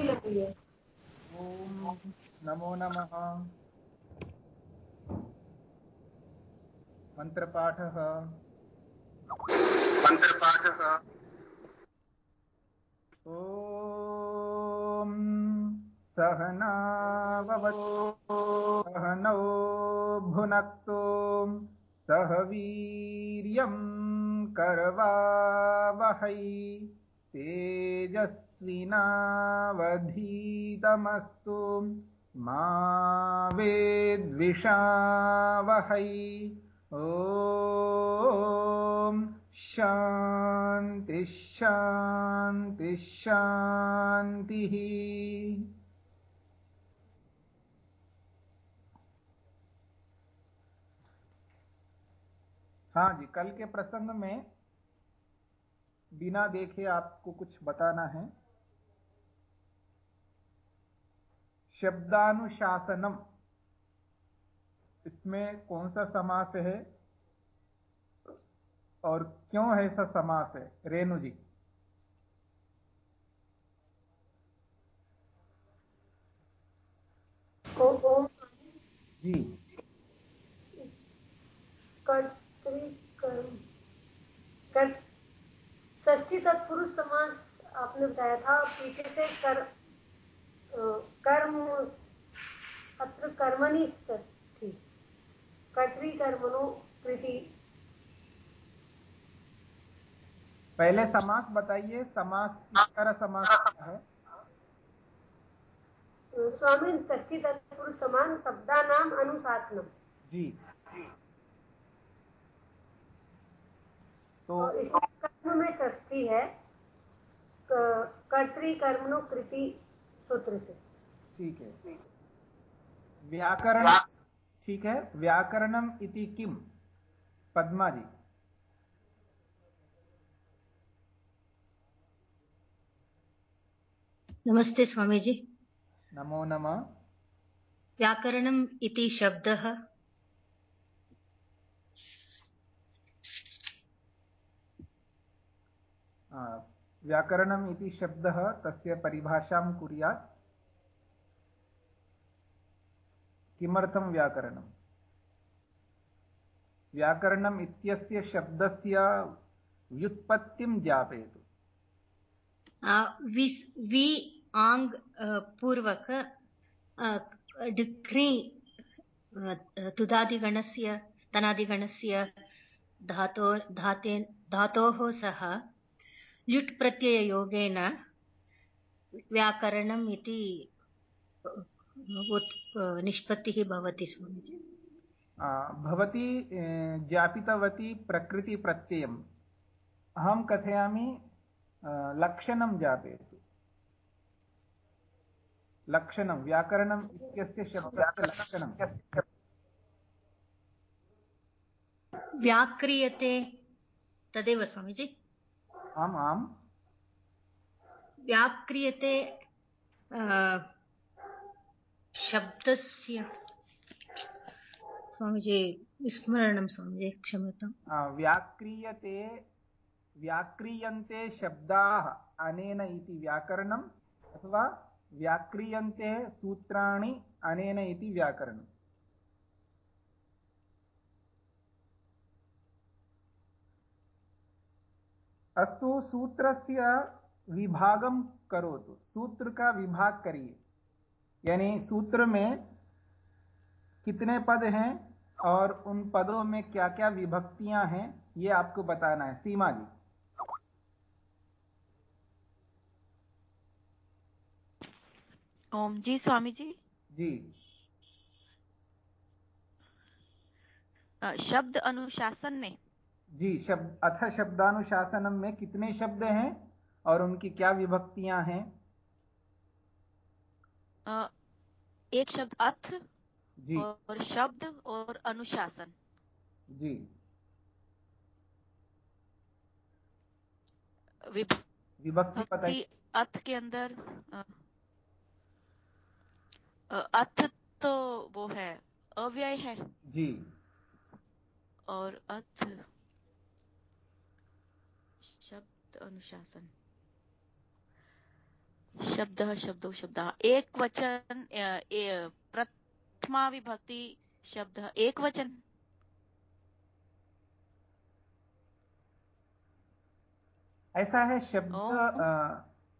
ॐ नमो नमः। मन्त्रपाठः मन्त्रपाठः ॐ सहनाववतु। सहनौ भुनक्तु। सह वीर्यं करवावहै। तेजस्विनावधीतमस्तु मा वेद्विषावहै। ॐ शान्तिः शान्तिः शान्तिः। हाँ जी कल के प्रसंग में बिना देखे आपको कुछ बताना है? शब्दानुशासनम। इसमें कौन सा समास है? और क्यों ऐसा समास है? रेणु जी। जी। ष्टी तत्पुरुष समास आपने बताया था पीछे से कर कर्म अत्र कर्मणि थी कर्तरी कर्मणो कृति। पहले समास बताइए समास किस तरह समास है? स्वामी ष्टी तत्पुरुष समान शब्दा नाम अनुशासनम। जी। तो कर्म में षष्ठी है कर्तरी कर्मणो कृति सूत्र से। ठीक है। व्याकरण ठीक है व्याकरणम इति किम पद्मा जी। नमस्ते स्वामी जी नमो नमः। व्याकरणम् इति शब्दः। व्याकरणम् इति शब्दः तस्य परिभाषां कुर्यात्। किमर्थं व्याकरणम्? व्याकरणम् इत्यस्य शब्दस्य व्युत्पत्तिं ज्ञापयतु। वि आङ् पूर्वक डिघ्रि तुदादिगणस्य, तनादिगणस्य, धातो धाते धातोः सह ल्युट् प्रत्यययोगेन व्याकरणम् इति निष्पत्तिः भवति स्वामीजी। भवती ज्ञापितवती प्रकृतिप्रत्ययम्। अहं कथयामि लक्षणं ज्ञापयतु लक्षणं व्याकरणम् इत्यस्य शब्दस्य लक्षणं व्याक्रियते तदेव स्वामीजी। आम् आम्। व्याक्रियते शब्दस्य। स्वामीजी विस्मरणं स्वामीजी क्षम्यताम्। व्याक्रियते व्याक्रियन्ते शब्दाः अनेन इति व्याकरणम् अथवा व्याक्रियन्ते सूत्राणि अनेन इति व्याकरणम्। अस्तु सूत्रस्य करो तो सूत्र का विभाग करिए। यानी सूत्र में कितने पद हैं और उन पदों में क्या क्या विभक्तियाँ हैं ये आपको बताना है। सीमा जी। ओम जी स्वामी जी। जी। शब्द अनुशासन में जी शब्द अथ शब्दानुशासनम में कितने शब्द हैं और उनकी क्या विभक्तियाँ हैं? एक शब्द अथ जी। और शब्द और अनुशासन। जी। विभक्ति पता अथ के अंदर अथ तो वो है अव्यय है। जी। और अथ शब्द अनुशासन शब्द शब्दो शब्द एक वचन प्रथमा विभक्ति शब्द एक वचन। ऐसा है शब्द आ,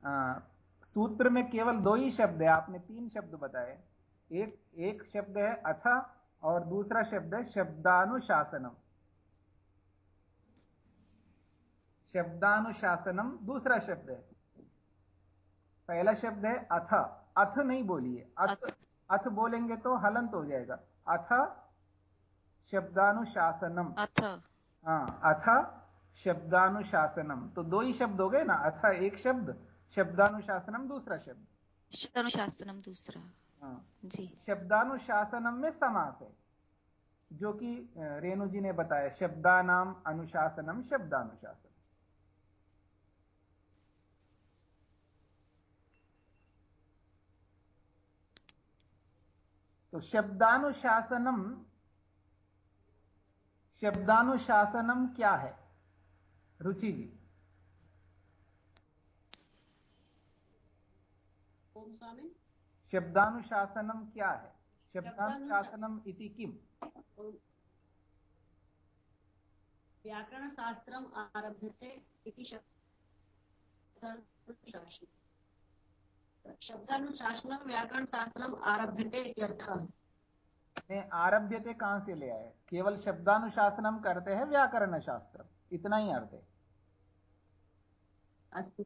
आ, सूत्र में केवल दो ही शब्द है। आपने तीन शब्द बताए। एक एक शब्द है अथ और दूसरा शब्द है शब्दानुशासनम। शब्दानुशासनम दूसरा शब्द है। पहला शब्द है अथ। अथ नहीं बोलिए। अथ अथ। बोलेंगे तो हलंत हो जाएगा। अथ शब्दानुशासनम। अथ। हाँ अथ शब्दानुशासनम। तो दो ही शब्द हो गए ना? अथ एक शब्द शब्दानुशासनम दूसरा शब्द। शब्दानुशासनम दूसरा। हाँ। जी। शब्दानुशासनम में समास है। जो कि रेणु जी ने बताया शब्दानाम अनुशासनम शब्दानुशासन तो शब्दानुशासनम शब्दानुशासनम क्या है? रुचि जी। शब्दानुशासनम क्या है? शब्दानुशासनम इति किम? व्याकरणशास्त्रम् आरभ्यते इति शब्दानुशासनं व्याकरणशास्त्रम् आरभ्यते इत्यर्थः। ने आरभ्यते कहाँ से ले आए? केवल शब्दानुशासनम करते हैं व्याकरण शास्त्र इतना ही अर्थ है। अस्तु।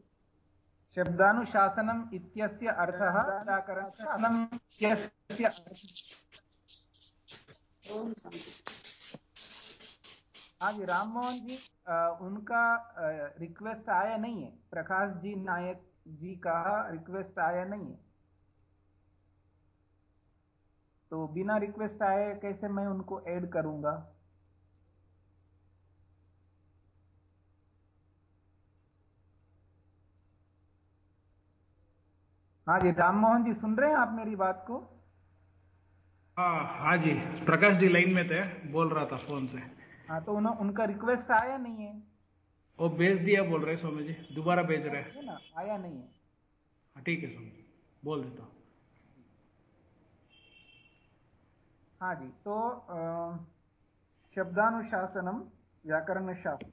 शब्दानुशासनम इत्यस्य अर्थः व्याकरण हाँ जी राम मोहन जी आ, उनका रिक्वेस्ट आया नहीं है। प्रकाश जी नायक जी का रिक्वेस्ट आया नहीं है। तो बिना रिक्वेस्ट आए कैसे मैं उनको ऐड करूँगा? हाँ जी राम मोहन जी सुन रहे हैं आप मेरी बात को? हाँ हाँ जी प्रकाश जी लाइन में थे बोल रहा था फ़ोन से। हाँ तो उन्हों, उनका रिक्वेस्ट आया नहीं है। वो भेज दिया बोल रहे स्वामी जी दोबारा भेज रहे है। ना? आया नहीं है। हाँ ठीक है स्वामी बोल देता हूँ। हाँ जी तो शब्दानुशासनम व्याकरण शास्त्र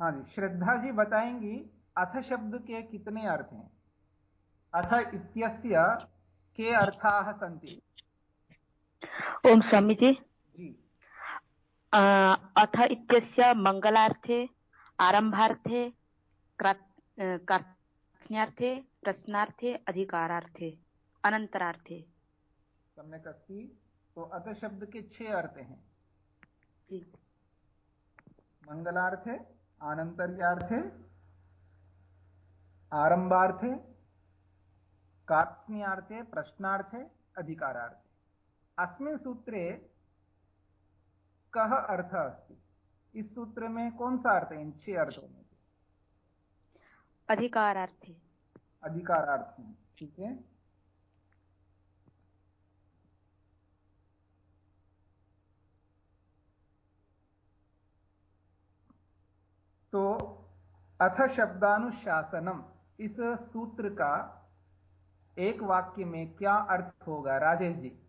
हाँ जी श्रद्धा जी बताएँगी अथ शब्द के कितने अर्थ हैं? अथ इत्यस्य के अर्थाः सन्ति ओम स्वामी जी जी। अथ इत्यस्य मङ्गलार्थे आरम्भार्थे कर्त्न्यार्थे प्रश्नार्थे अधिकारार्थे अनंतरार्थे सम्यक अस्ति। तो अथ शब्द के छह अर्थ हैं। जी। मंगलार्थे आनंतर्यार्थे आरंभार्थे कार्त्स्न्यार्थे प्रश्नार्थे अधिकारार्थे। अस्मिन् सूत्रे कह अर्थ अस्ति? इस सूत्र में कौन सा अर्थ है इन छह अर्थों में से? अधिकारार्थे। अधिकारार्थ ठीक है? तो अथ शब्दानुशासनम इस सूत्र का एक वाक्य में क्या अर्थ होगा? राजेश जी।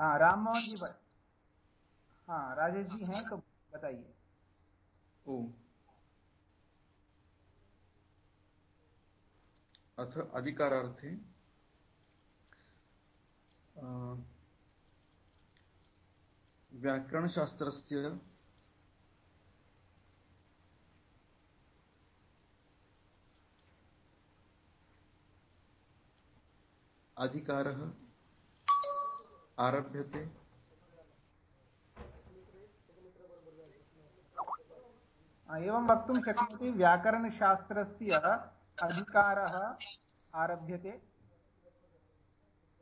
हाँ राम मोहन जी हाँ राजेश जी हैं तो बताइए। अथ अधिकारार्थे। व्याकरणशास्त्रस्य अधिकारः आरभ्यते। एवं वक्तुं शक्नोति, व्याकरणशास्त्रस्य अधिकारः आरभ्यते।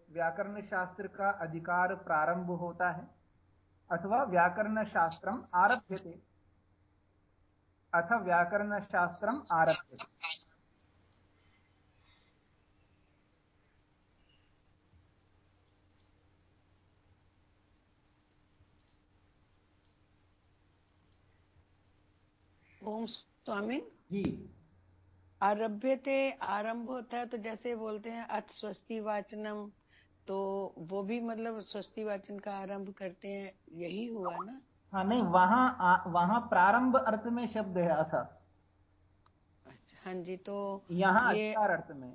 व्याकरण शास्त्र का अधिकार प्रारंभ होता है, अथवा व्याकरण शास्त्रम आरभ्यते। अथ व्याकरण शास्त्रम आरभ्यते। स्वामी। जी। आरभ्य थे आरंभ होता है तो जैसे बोलते हैं अथ स्वस्ति वाचनम तो वो भी मतलब स्वस्ति वाचन का आरंभ करते हैं यही हुआ ना? हाँ नहीं वहाँ वहाँ प्रारंभ अर्थ में शब्द है अथ। अच्छा हाँ जी तो यहाँ ये अधिकार अर्थ में।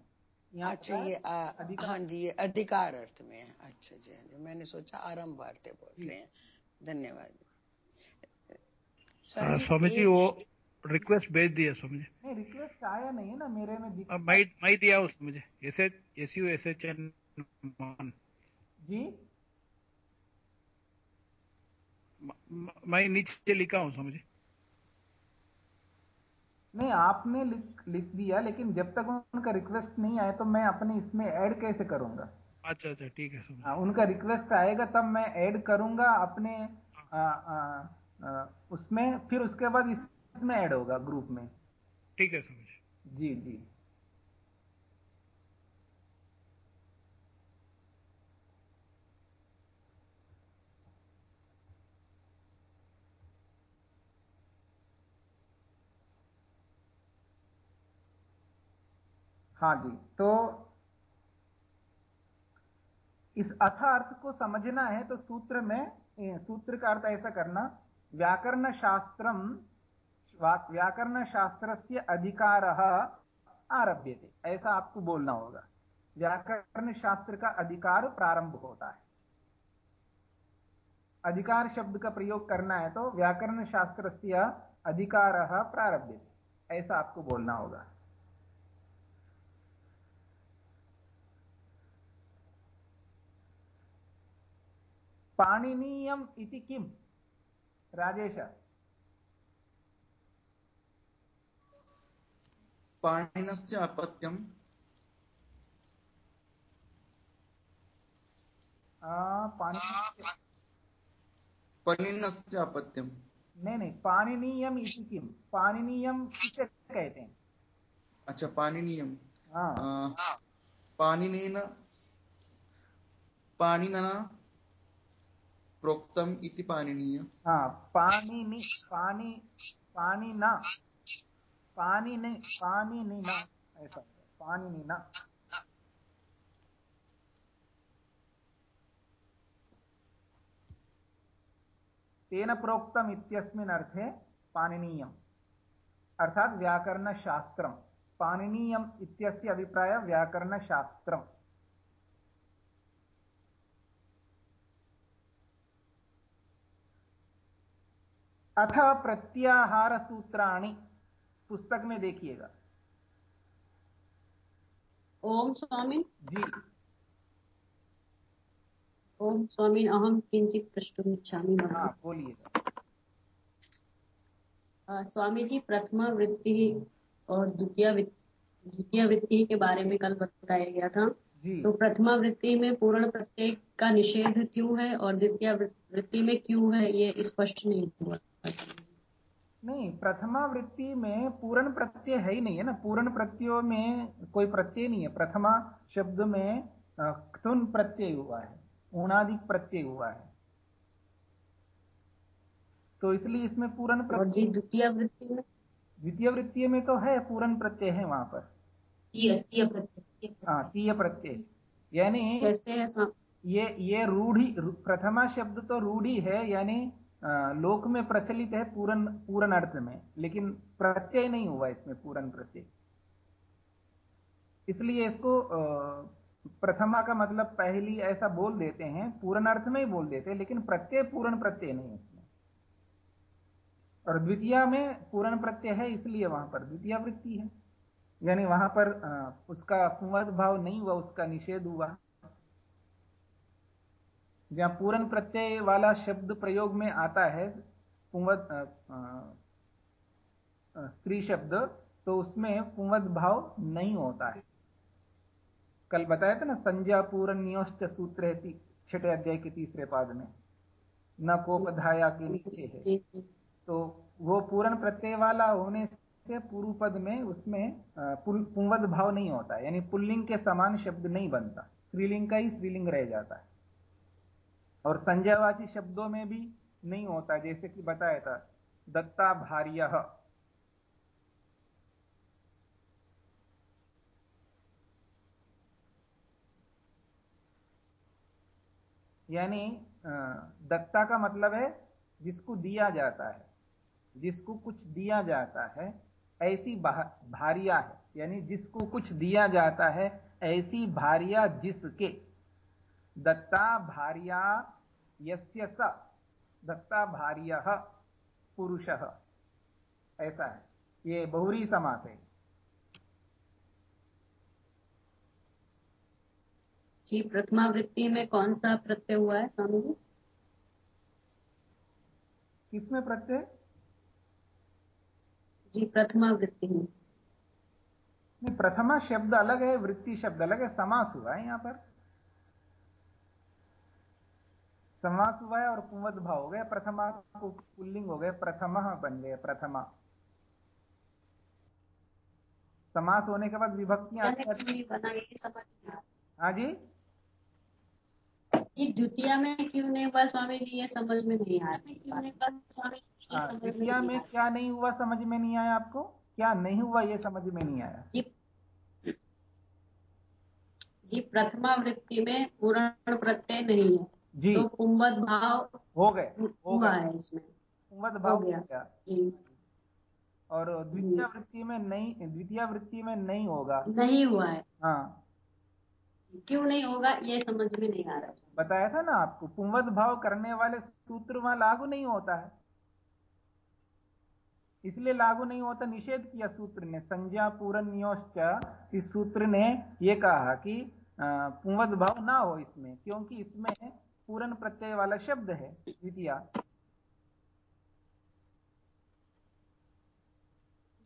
यहाँ अच्छा ये हाँ? जी ये अधिकार अर्थ में है। अच्छा जी हाँ जी मैंने सोचा आरंभ अर्थ बोल रहे हैं। धन्यवाद। हाँ, स्वामी जी वो रिक्वेस्ट भेज दिया स्वामी जी नहीं रिक्वेस्ट आया नहीं है ना मेरे में दिख अब मैं मैं दिया उसने मुझे। S H S U S H N G? मैं नीचे लिखा हूँ स्वामी जी नहीं आपने लिख लिख दिया लेकिन जब तक उनका रिक्वेस्ट नहीं आया तो मैं अपने इसमें ऐड कैसे करूँगा? अच्छा अच्छा ठीक है जी हाँ, उनका रिक्वेस्ट आएगा तब मैं ऐड करूँगा अपने आ, आ, आ, उसमें फिर उसके बाद इसमें ऐड होगा ग्रुप में। ठीक है स्वामी जी जी। हाँ जी तो इस अथ अर्थ को समझना है तो सूत्र में सूत्र का अर्थ ऐसा करना व्याकरण शास्त्रम व्याकरण शास्त्र से अधिकार आरभ्य ऐसा आपको बोलना होगा। व्याकरण शास्त्र का अधिकार प्रारंभ होता है। अधिकार शब्द का प्रयोग करना है तो व्याकरण शास्त्र से अधिकार प्रारभ्य ऐसा आपको बोलना होगा। पाणिनीयम इति किम? राजेश। पाणिनस्य अपत्यम्। पणिनस्य अपत्यम्। नहीं नहीं पाणिनीयम इति किम? पाणिनीयम किसे कहते हैं? अच्छा पाणिनीयम्। हाँ पाणिनेन पाणिनना प्रोक्तम् इति पाणिनीय। हाँ पाणिनि पानी पाणिना पाणिनि पाणिनिना ऐसा होगा, पाणिनिना तेन प्रोक्तम इत्यस्मिन् अर्थे पाणिनीयम् अर्थात व्याकरणशास्त्रम्। पाणिनीयम् अभिप्राय व्याकरणशास्त्रम्। अथ प्रत्याहार सूत्राणि पुस्तक में देखिएगा। ओम स्वामी। जी। ओम स्वामी अहम किंचित प्रष्टुम इच्छामि हाँ बोलिएगा। स्वामी जी प्रथमा वृत्ति और द्वितीय द्वितीय वृत्ति के बारे में कल बताया गया था। तो प्रथमा वृत्ति में पूर्ण प्रत्येक का निषेध क्यों है और द्वितीय वृत्ति में क्यों है ये स्पष्ट नहीं हुआ। नहीं प्रथमा वृत्ति में पूर्ण प्रत्यय है ही नहीं है ना? पूर्ण प्रत्ययों में कोई प्रत्यय नहीं है। प्रथमा शब्द में क्तुन प्रत्यय हुआ है ऊणाधिक प्रत्यय हुआ है। तो इसलिए इसमें पूर्ण प्रत्यय द्वितीय वृत्ति में? द्वितीय वृत्तीय में तो है पूर्ण प्रत्यय है वहाँ पर। तीय तीय प्रत्यय हाँ तीय प्रत्यय। यानी कैसे है ये ये रूढ़ी प्रथमा शब्द तो रूढ़ी है यानी लोक में प्रचलित है पूर्ण पूर्ण अर्थ में, लेकिन प्रत्यय नहीं हुआ इसमें पूर्ण प्रत्यय। इसलिए इसको प्रथमा का मतलब पहली ऐसा बोल देते हैं पूर्ण अर्थ में ही बोल देते हैं, लेकिन प्रत्यय पूर्ण प्रत्यय नहीं है इसमें। और द्वितीय में पूर्ण प्रत्यय है, इसलिए वहाँ पर द्वितीय वृत्ति है। यानी वहाँ पर उसका पुंवद भाव नहीं हुआ, उसका निषेध हुआ। जहाँ पूर्ण प्रत्यय वाला शब्द प्रयोग में आता है स्त्री शब्द तो उसमें पुंवद भाव नहीं होता है। कल बताया था ना, संज्ञा पूर्णियोश्च सूत्र है छठे अध्याय के तीसरे पाद में। न कोपधाया के नीचे है। तो वो पूर्ण प्रत्यय वाला होने से पूर्व पद में उसमें पुंवद भाव नहीं होता यानी पुल्लिंग के समान शब्द नहीं बनता। स्त्रीलिंग का ही स्त्रीलिंग रह जाता है। और संज्ञावाची शब्दों में भी नहीं होता, जैसे कि बताया था दत्ता भार्य यानी दत्ता का मतलब है जिसको दिया जाता है, जिसको कुछ दिया जाता है, ऐसी भारिया है। यानी जिसको कुछ दिया जाता है, ऐसी भारिया जिसके। दत्ता भार्या यस्य स। दत्ता भार्य पुरुष। ऐसा है। ये बहुरी समास है। जी प्रथमा वृत्ति में कौन सा प्रत्यय हुआ है स्वामी जी? किसमें प्रत्यय? जी प्रथमा वृत्ति में। नहीं प्रथमा शब्द अलग है वृत्ति शब्द अलग है समास हुआ है यहाँ पर। समास हुआ है और कुंवत भाव हो गया प्रथमा पुल्लिंग हो गया प्रथम बन गया प्रथमा। समास होने के बाद विभक्तियाँ हाँ। जी? जी द्वितीय में क्यों नहीं हुआ स्वामी जी ये समझ में नहीं आ रहा हाँ, द्वितीय में क्या नहीं हुआ समझ में नहीं आया आपको? क्या नहीं हुआ ये समझ में नहीं आया? जी। जी प्रथमा वृत्ति में पूर्ण प्रत्यय नहीं है। जी। तो कुंभत भाव हो गए हो गया है इसमें। कुंभत भाव हो गया। जी। और द्वितीय वृत्ति में नहीं द्वितीय वृत्ति में नहीं होगा। नहीं हुआ है। हाँ। क्यों नहीं होगा ये समझ में नहीं आ रहा बताया था ना आपको पुंवत भाव करने वाले सूत्र वहाँ लागू नहीं होता है। इसलिए लागू नहीं होता निषेध किया सूत्र ने। संज्ञा पूरण्योश्च इस सूत्र ने यह कहा कि पुंवत भाव ना हो इसमें क्योंकि इसमें पूर्ण प्रत्यय वाला शब्द है द्वितीय।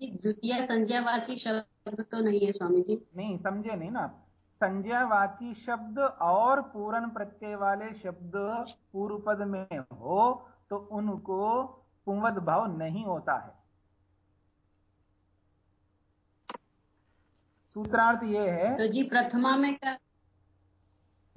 द्वितीय संज्ञावाची शब्द तो नहीं है स्वामी जी नहीं समझे नहीं ना आप। संज्ञावाची शब्द और पूर्ण प्रत्यय वाले शब्द पूर्व पद में हो तो उनको पुंवद भाव नहीं होता है। सूत्रार्थ ये है तो जी प्रथमा में क्या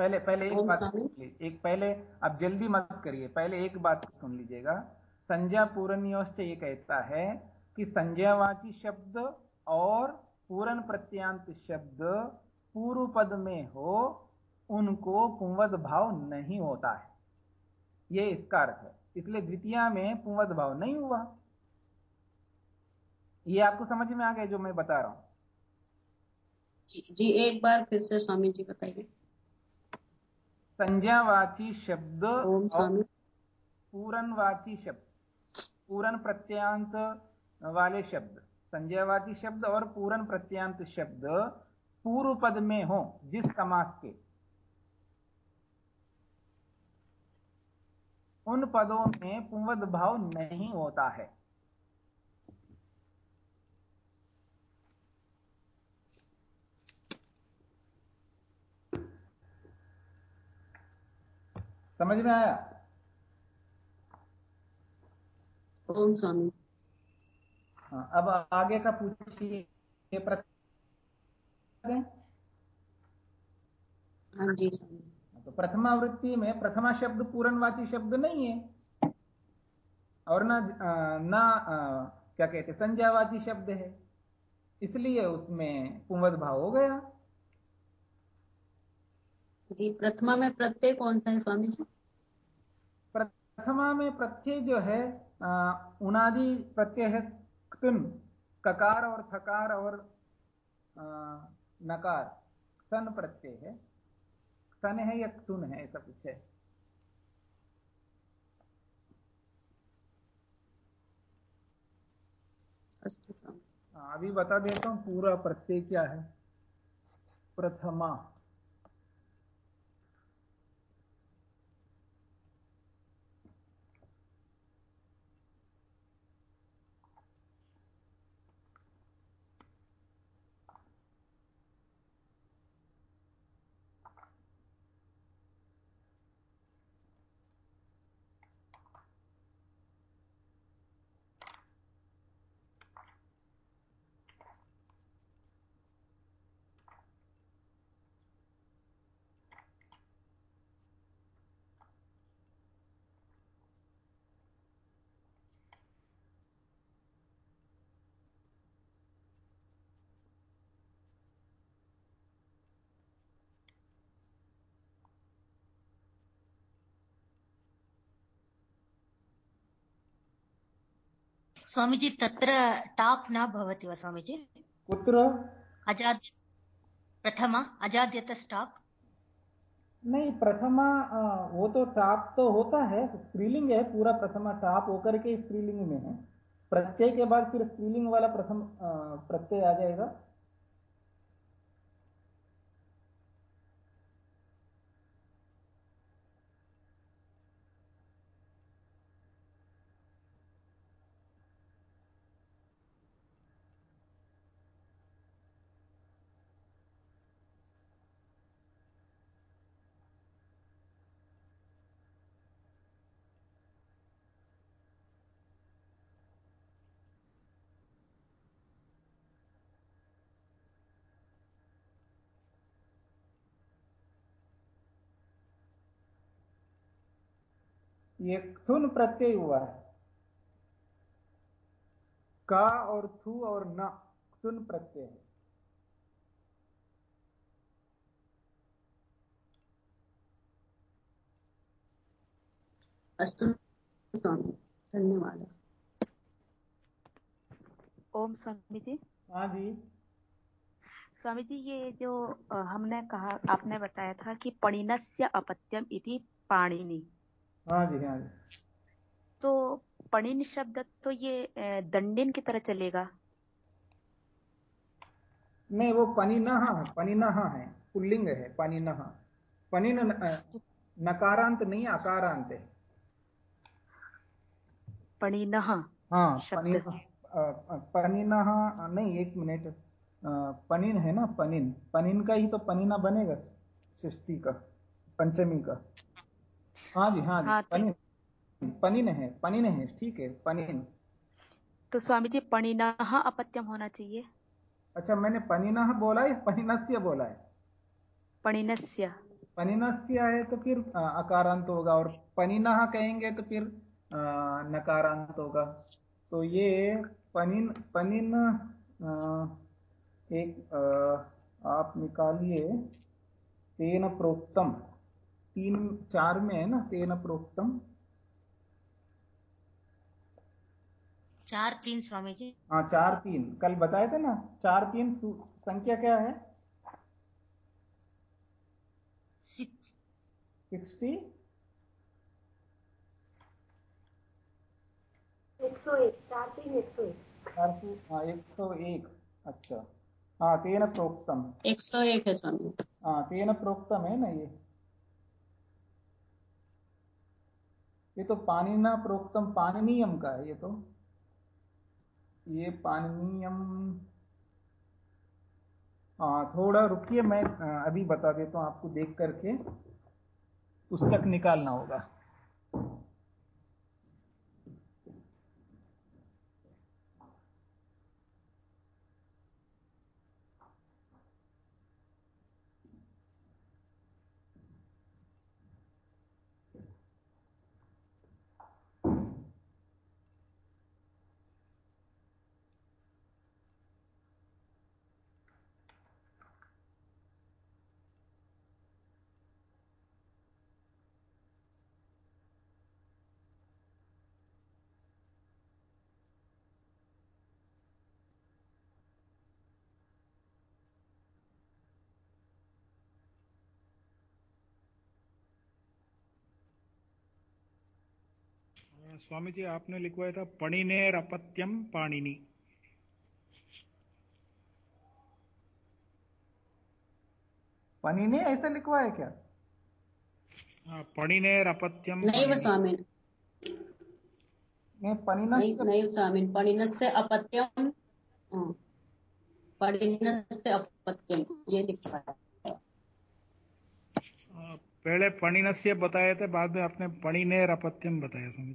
पहले पहले एक बात सुन लीजिए। एक पहले आप जल्दी मत करिए। पहले एक बात सुन लीजिएगा। संज्ञा पूर्णयोश्च ये कहता है कि संज्ञावाची शब्द और पूर्ण प्रत्यांत शब्द पूर्व पद में हो उनको पुंवद भाव नहीं होता है। ये इसका अर्थ है। इसलिए द्वितीय में पुंवद भाव नहीं हुआ। ये आपको समझ में आ गया जो मैं बता रहा हूँ? जी, जी एक बार फिर से स्वामी जी बताइए। संज्ञावाची शब्द और पूरनवाची शब्द। पूरन प्रत्यांत वाले शब्द। संज्ञावाची शब्द और पूरन प्रत्यांत शब्द पूर्व पद में हो जिस समास के। उन पदों में पुंवद भाव नहीं होता है। समझ में आया? ओम स्वामी। हाँ अब आगे का पूछिए हाँ जी तो प्रथमावृत्ति में प्रथमा शब्द पूर्णवाची शब्द नहीं है। और ना ना क्या कहते संज्ञावाची शब्द है। इसलिए उसमें पुंवद भाव हो गया। जी प्रथमा में प्रत्यय कौन सा है स्वामी जी? प्रथमा में प्रत्यय जो है उनादि प्रत्यय है ककार और थकार और आ, नकार सन प्रत्यय है। सन है या तुन है ऐसा कुछ हाँ, अभी बता देता हूँ पूरा प्रत्यय क्या है? प्रथमा। स्वामीजी तत्र टाप् न भवति वा स्वामीजी? कुत्र? अजाद्य प्रथम अजाद्यत स्टॉप नहीं प्रथमा वो तो टाप तो होता है स्त्रीलिंग है पूरा प्रथमा टाप होकर के स्त्रीलिंग में है। प्रत्यय के बाद फिर स्त्रीलिंग वाला प्रथम प्रत्यय आ जाएगा। ये थुन प्रत्यय हुआ है। का और थु और न थुन प्रत्यय है। अस्तु धन्यवाद। ओम स्वामी जी। हाँ जी। स्वामी जी ये जो हमने कहा आपने बताया था कि पणिनस्य अपत्यम इति पाणिनि। हाँ जी हाँ जी। तो पणिन शब्द तो ये दंडिन की तरह चलेगा? नहीं वो पनिनह पनिनह है पुल्लिंग है पनिनह। पनिन नकारांत नहीं आकारांत है। पणिनह हाँ पनिनह नहीं एक मिनट पनिन है ना पनिन। पनिन का ही तो पनिना बनेगा षष्टी का पंचमी का। हाँ जी हाँ जी। हाँ, पनिन तो... पनिन है पनिन है ठीक है पनिन तो स्वामी जी पनिना अपत्यम होना चाहिए। अच्छा मैंने पनिना बोला है पनिनस्य बोला है? पनिनस्य पनिनस्य है तो फिर अकारांत होगा और पनिना कहेंगे तो फिर नकारांत होगा। तो ये पनिन पनिन एक आप निकालिए। तेन प्रोक्तम। तीन चार में है ना तेन प्रोक्तम। चार तीन स्वामी जी हाँ चार तीन। कल बताए थे ना चार तीन संख्या क्या है? सिक्स। सिक्सटी। एक सौ एक चार तीन एक सौ एक। चार सौ हाँ एक सौ एक अच्छा। हाँ तेन प्रोक्तम। एक सौ एक है स्वामी। हाँ तेन प्रोक्तम है ना ये। ये तो पानिना प्रोक्तम पाननीयम का है, ये तो। ये पाननीयम हाँ थोड़ा रुकिए, मैं अभी बता देता हूँ आपको देख करके। पुस्तक निकालना होगा। स्वामी जी आपने लिखवाया था पणिनेर अपत्यम पाणिनी। पणिने ऐसा लिखवा है क्या? हाँ, पणिनेर अपत्यम नहीं स्वामी नहीं पणिनस नहीं, नहीं स्वामी पणिनस्य अपत्यम हाँ। पणिनस्य अपत्यम ये लिखा है पहले पणिनस्य बताए थे बाद में आपने पणिनेर अपत्यम बताया स्वामी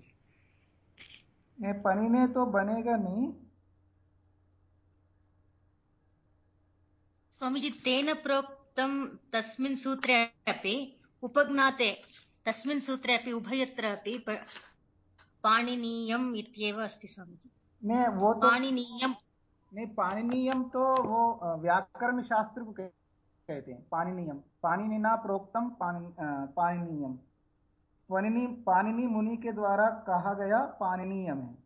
जी पनीने तो बनेगा नहीं। स्वामीजी तेन प्रोक्तं तस्मिन् सूत्रे अपि उपज्ञाते तस्मिन् सूत्रे अपि उभयत्र अपि पाणिनीयम् इत्येव अस्ति स्वामीजी। नहीं वो तो पाणिनीयम। नहीं पाणिनीयम तो वो व्याकरण शास्त्र को कहते हैं पाणिनीयम। पाणिनिना प्रोक्तम पाणिनीयम। पाणिनि मुनि के द्वारा कहा गया पाणिनीयम है।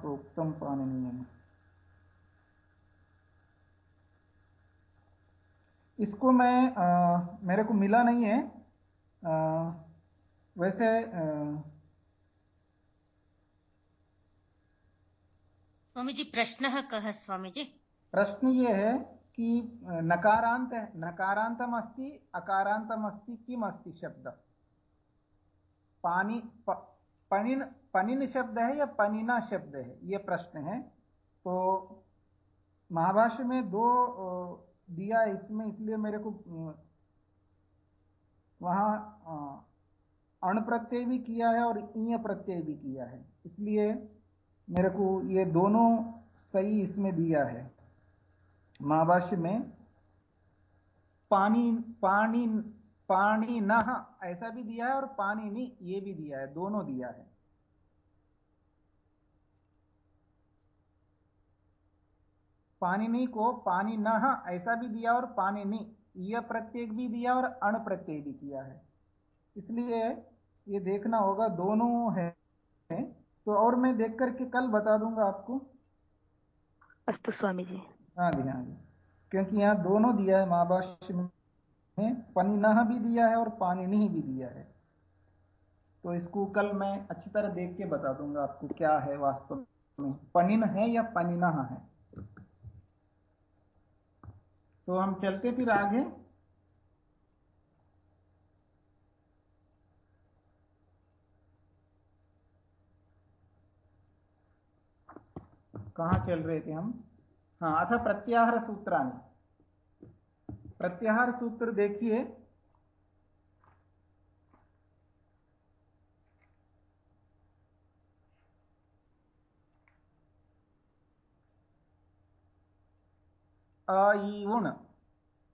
प्रोक्तम पाणनीयम। इसको मैं आ, मेरे को मिला नहीं है। आ, वैसे स्वामी जी प्रश्न कह स्वामी जी प्रश्न ये है कि नकारांत नकारांतम अस्ति अकारांतम अस्ति किम अस्ति शब्द? पानी प, पनिन पनिन शब्द है या पनिना शब्द है? ये प्रश्न है। तो महाभाष्य में दो दिया इसमें इसलिए मेरे को वहाँ अण प्रत्यय भी किया है और ईय प्रत्यय भी किया है। इसलिए मेरे को ये दोनों सही इसमें दिया है। महाभाष्य में, पानी पानी पानी न, ऐसा भी दिया है और पानी नी, ये भी दिया है, दोनों दिया है। पानिनी को पानी न, ऐसा भी दिया और पानी पानिनी यह प्रत्येक भी दिया और अण प्रत्यय भी किया है। इसलिए ये देखना होगा दोनों है। तो और मैं देख करके कल बता दूँगा आपको। अस्तु स्वामी जी। हाँ जी हाँ जी। क्योंकि यहाँ दोनों दिया है महाभाष्य में पनिना भी दिया है और पानिनी भी दिया है। तो इसको कल मैं अच्छी तरह देख के बता दूँगा आपको क्या है वास्तव में। पनिन है या पनिना है? तो हम चलते फिर आगे। कहा चल रहे थे हम? हाँ अथ प्रत्याहार सूत्राणी। प्रत्याहार सूत्र देखिए। अईउण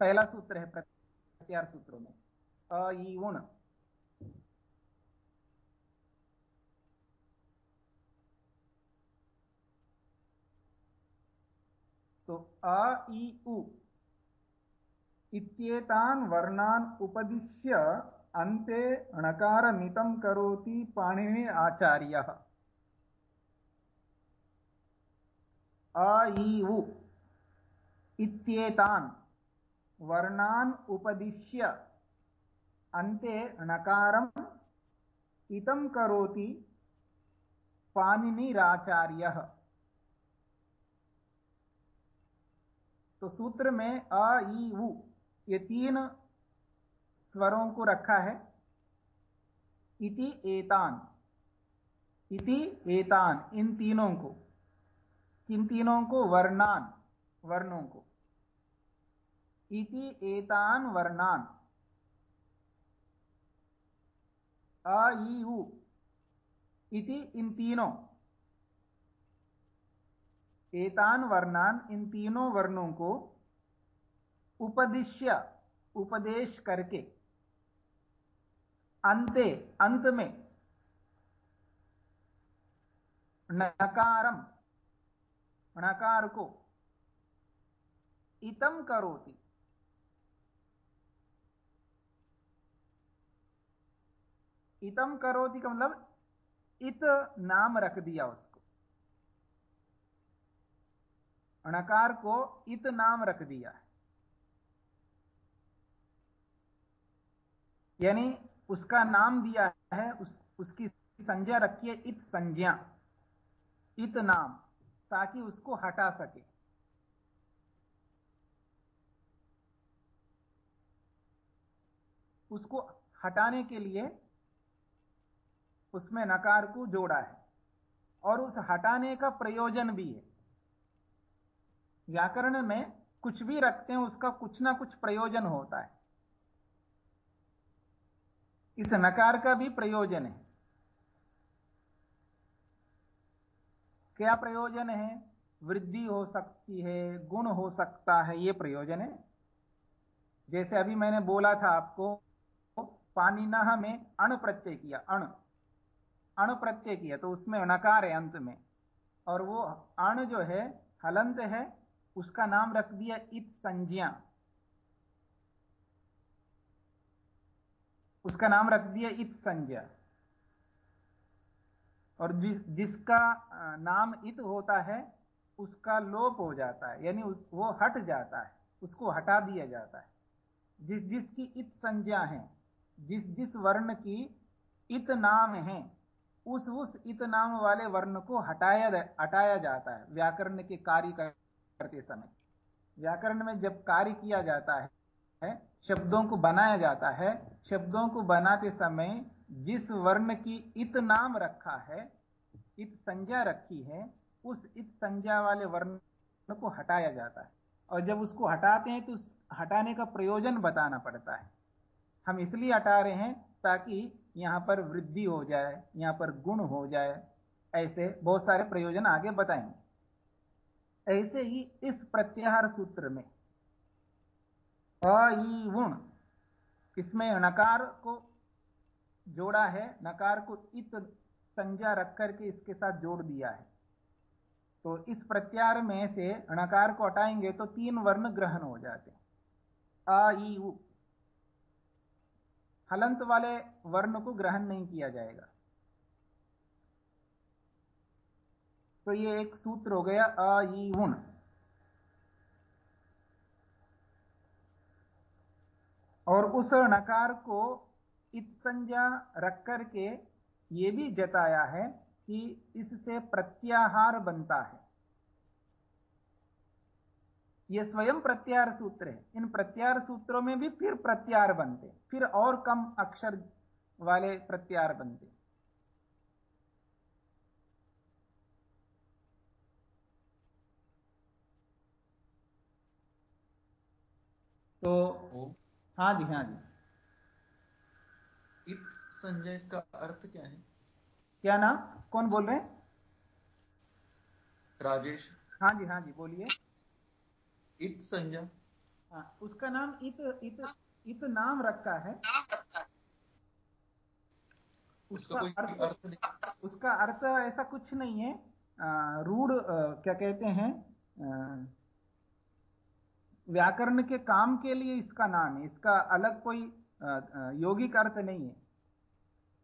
पहला सूत्र है प्रत्याहार सूत्रों में। अईउण तो अ ई, उ। इत्येतान् वर्णान् उपदिश्य अन्ते णकारमितं करोति पाणिनि आचार्यः। अ ई, उ। इत्येतान् वर्णान् उपदिश्य अन्ते णकारम् इतं करोति पाणिनिराचार्यः। तो सूत्र में अ ई, उ, ये तीन स्वरों को रखा है। इति, एतान। इति, एतान, इन तीनों को। किन तीनों को? वर्णान, वर्णों को। इति, एतान, वर्णान। अ ई, उ। इति, इन तीनों। एतान वर्णान इन तीनों वर्णों को उपदिश्य, उपदेश करके अंते, अंत में नकारम नकार को इतम करोति। इतम करोति का मतलब इत नाम रख दिया उसको अणकार को इत नाम रख दिया है। यानी उसका नाम दिया है उस, उसकी संज्ञा रखी है इत संज्ञा। इत नाम ताकि उसको हटा सके। उसको हटाने के लिए उसमें नकार को जोड़ा है। और उस हटाने का प्रयोजन भी है। व्याकरण में कुछ भी रखते हैं, उसका कुछ ना कुछ प्रयोजन होता है। इस नकार का भी प्रयोजन है। क्या प्रयोजन है? वृद्धि हो सकती है, गुण हो सकता है यह प्रयोजन है। जैसे अभी मैंने बोला था आपको, पानी नह में अण प्रत्यय किया, अण। अण प्रत्यय किया तो उसमें नकार है अंत में। और वो अण जो है, हलंत है उसका नाम रख दिया इत संज्ञा। उसका नाम रख दिया इत संज्ञा। और जिस जिसका नाम इत होता है, उसका लोप हो जाता है, यानी उस, वो हट जाता है, उसको हटा दिया जाता है। जिस, जिसकी इत संज्ञा है, जिस जिस वर्ण की इत नाम है, उस उस इत नाम वाले वर्ण को हटाया हटाया जाता है, व्याकरण के कार्य करते समय। व्याकरण में जब कार्य किया जाता है, शब्दों को बनाया जाता है, शब्दों को बनाते समय जिस वर्ण की इत नाम रखा है, इत संज्ञा रखी है, उस इत संज्ञा वाले वर्ण को हटाया जाता है। और जब उसको हटाते हैं तो हटाने का प्रयोजन बताना पड़ता है। हम इसलिए हटा रहे हैं ताकि यहाँ पर वृद्धि हो जाए, यहाँ पर गुण हो जाए, ऐसे बहुत सारे प्रयोजन आगे बताएँगे। ऐसे ही इस प्रत्याहार सूत्र में अण इसमें नकार को जोड़ा है, नकार को इत संज्ञा रख करके इसके साथ जोड़ दिया है। तो इस प्रत्यार में से अणकार को हटाएँगे तो तीन वर्ण ग्रहण हो जाते आ ई उ हलंत वाले वर्ण को ग्रहण नहीं किया जाएगा। तो ये एक सूत्र हो गया अ ई और उस नकार को इत संज्ञा रख करके ये भी जताया है कि इससे प्रत्याहार बनता है। ये स्वयं प्रत्यार सूत्र है। इन प्रत्यार सूत्रों में भी फिर प्रत्यार बनते फिर और कम अक्षर वाले प्रत्यार बनते तो हाँ जी हाँ जी। इत संजय इसका अर्थ क्या है? क्या नाम? कौन बोल रहे हैं? राजेश। हाँ जी हाँ जी बोलिए। इत संजय। हाँ उसका नाम इत इत इत नाम रखा है। उसका अर्थ, अर्थ उसका अर्थ ऐसा कुछ नहीं है। रूढ़ क्या कहते हैं? व्याकरण के काम के लिए इसका नाम है। इसका अलग कोई यौगिक अर्थ नहीं है।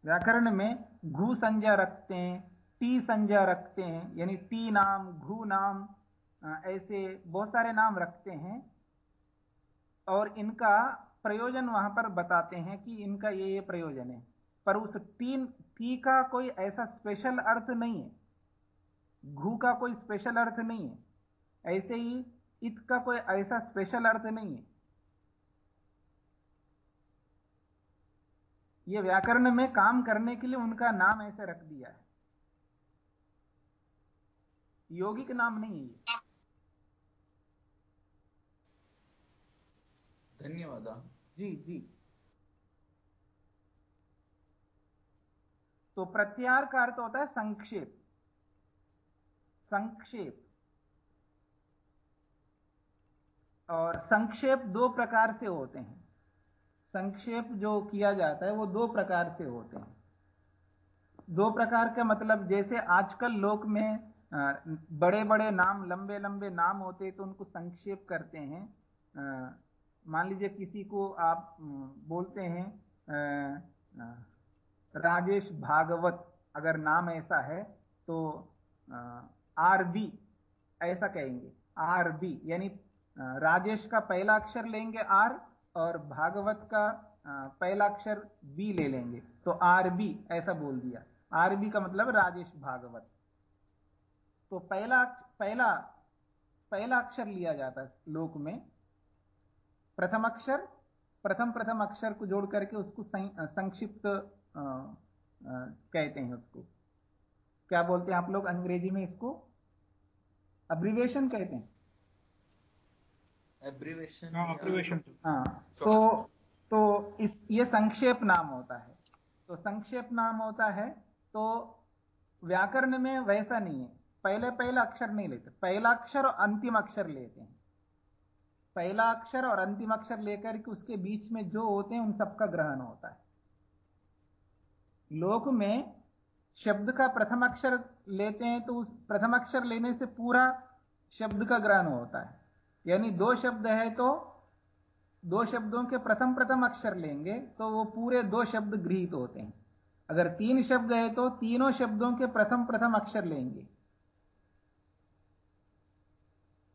व्याकरण में घू संज्ञा रखते हैं, टी संज्ञा रखते हैं, यानी टी नाम, घू नाम ऐसे बहुत सारे नाम रखते हैं। और इनका प्रयोजन वहाँ पर बताते हैं कि इनका ये ये प्रयोजन है। पर उस टी टी का कोई ऐसा स्पेशल अर्थ नहीं है। घू का कोई स्पेशल अर्थ नहीं है। ऐसे ही इत का कोई ऐसा स्पेशल अर्थ नहीं है। ये व्याकरण में काम करने के लिए उनका नाम ऐसे रख दिया है। यौगिक नाम नहीं है ये। धन्यवाद। जी जी। तो प्रत्यार का अर्थ होता है संक्षेप। संक्षेप। और संक्षेप दो प्रकार से होते हैं। संक्षेप जो किया जाता है, वो दो प्रकार से होते हैं। दो प्रकार का मतलब जैसे आजकल लोक में बड़े बड़े नाम लंबे लंबे नाम होते हैं तो उनको संक्षेप करते हैं। मान लीजिए किसी को आप बोलते हैं राजेश भागवत, अगर नाम ऐसा है तो आर बी ऐसा कहेंगे, आर बी यानी राजेश का पहला अक्षर लेंगे आर और भागवत का पहला अक्षर बी ले लेंगे। तो आर बी, ऐसा बोल दिया। आर बी का मतलब राजेश भागवत। तो पहला पहला पहला अक्षर लिया जाता है लोक में। प्रथम अक्षर, प्रथम प्रथम अक्षर को जोड़ करके उसको संक्षिप्त कहते हैं उसको। क्या बोलते हैं आप लोग अंग्रेज़ी में इसको? अब्रिवेशन कहते हैं। एब्रीवेशन एब्रीवेशन हाँ तो तो इस ये संक्षेप नाम होता है। तो संक्षेप नाम होता है तो व्याकरण में वैसा नहीं है। पहले पहला अक्षर नहीं लेते। पहला अक्षर और अंतिम अक्षर लेते हैं। पहला अक्षर और अंतिम अक्षर लेकर के उसके बीच में जो होते हैं उन सबका ग्रहण होता है। लोक में शब्द का प्रथम अक्षर लेते हैं तो उस प्रथम अक्षर लेने से पूरा शब्द का ग्रहण होता है। यानी दो शब्द है तो दो शब्दों के प्रथम प्रथम अक्षर लेंगे तो वो पूरे दो शब्द गृहित होते हैं। अगर तीन शब्द है तो तीनों शब्दों के प्रथम प्रथम अक्षर लेंगे।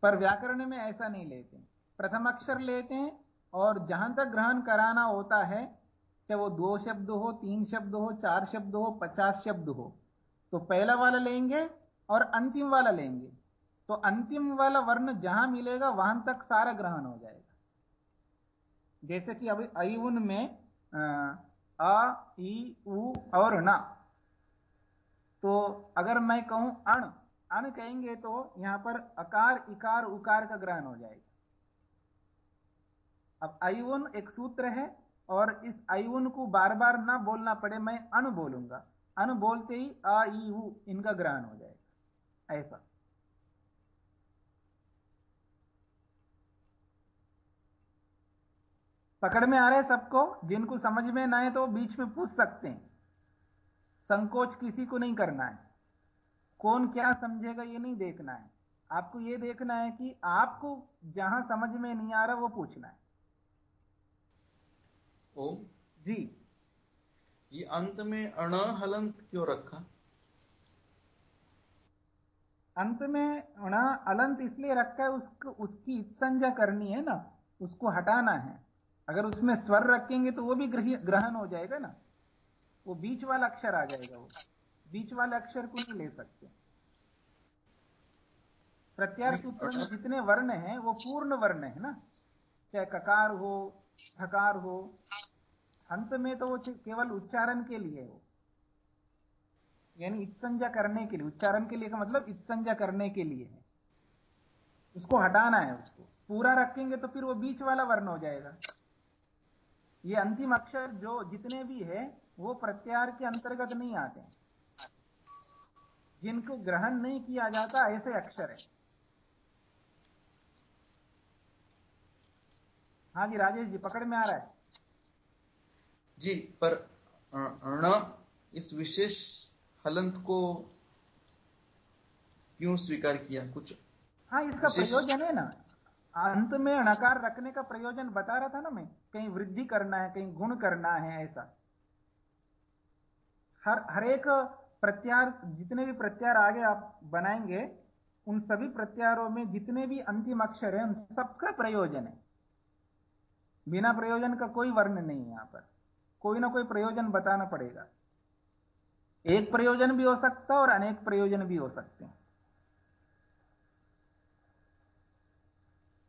पर व्याकरण में ऐसा नहीं लेते। प्रथम अक्षर लेते हैं और जहाँ तक ग्रहण कराना होता है, चाहे वो दो शब्द हो, तीन शब्द हो, चार शब्द हो, पचास शब्द हो तो पहला वाला लेंगे और अंतिम वाला लेंगे। तो अंतिम वाला वर्ण जहाँ मिलेगा, वहाँ तक सारा ग्रहण हो जाएगा। जैसे कि अभी अयुन में, अ ई उ और न। तो अगर मैं कहूँ अण अण कहेंगे तो यहाँ पर अकार, इकार, उकार का ग्रहण हो जाएगा। अब अयुन एक सूत्र है, और इस अयुन को बार बार ना बोलना पड़े, मैं अण बोलूँगा। अण बोलते ही अ ई उ, इनका ग्रहण हो जाएगा। ऐसा। पकड़ में आ रहे है सबको जिनको समझ में ना आए तो बीच में पूछ सकते हैं। संकोच किसी को नहीं करना है। कौन क्या समझेगा ये नहीं देखना है। आपको ये देखना है कि आपको जहाँ समझ में नहीं आ रहा वो पूछना है। ओम। जी। ये अंत में अण हलंत क्यों रखा? अंत में अणा अलंत इसलिए रखा है उसको उसकी संज्ञा करनी है ना उसको हटाना है। अगर उसमें स्वर रखेंगे तो वो भी ग्रहण हो जाएगा ना। वो बीच वाला अक्षर आ जाएगा वो। बीच वाले अक्षर को नहीं ले सकते। प्रत्यार सूत्र में जितने वर्ण हैं वो पूर्ण वर्ण है ना। चाहे ककार हो ठकार हो अंत में तो वो केवल उच्चारण के लिए हो यानी इत्संजा करने के लिए उच्चारण के लिए का मतलब इत्संजा करने के लिए है। उसको हटाना है उसको। पूरा रखेंगे तो फिर वो बीच वाला वर्ण हो जाएगा। ये अंतिम अक्षर जो जितने भी है वो प्रत्यार के अंतर्गत नहीं आते जिनको ग्रहण नहीं किया जाता ऐसे अक्षर है। हाँ जी राजेश जी पकड़ में आ रहा है। जी पर अण इस विशेष हलंत को क्यों स्वीकार किया? कुछ हाँ इसका प्रयोजन है ना। अंत में अणकार रखने का प्रयोजन बता रहा था ना मैं, कहीं वृद्धि करना है, कहीं गुण करना है ऐसा। हर हर एक प्रत्यार, जितने भी प्रत्यार आगे आप बनाएँगे, उन सभी प्रत्यारों में जितने भी अंतिम अक्षर है, उन सबका प्रयोजन है। बिना प्रयोजन का कोई वर्ण नहीं है यहाँ पर। कोई ना कोई प्रयोजन बताना पड़ेगा। एक प्रयोजन भी हो सकता है और अनेक प्रयोजन भी हो सकते हैं।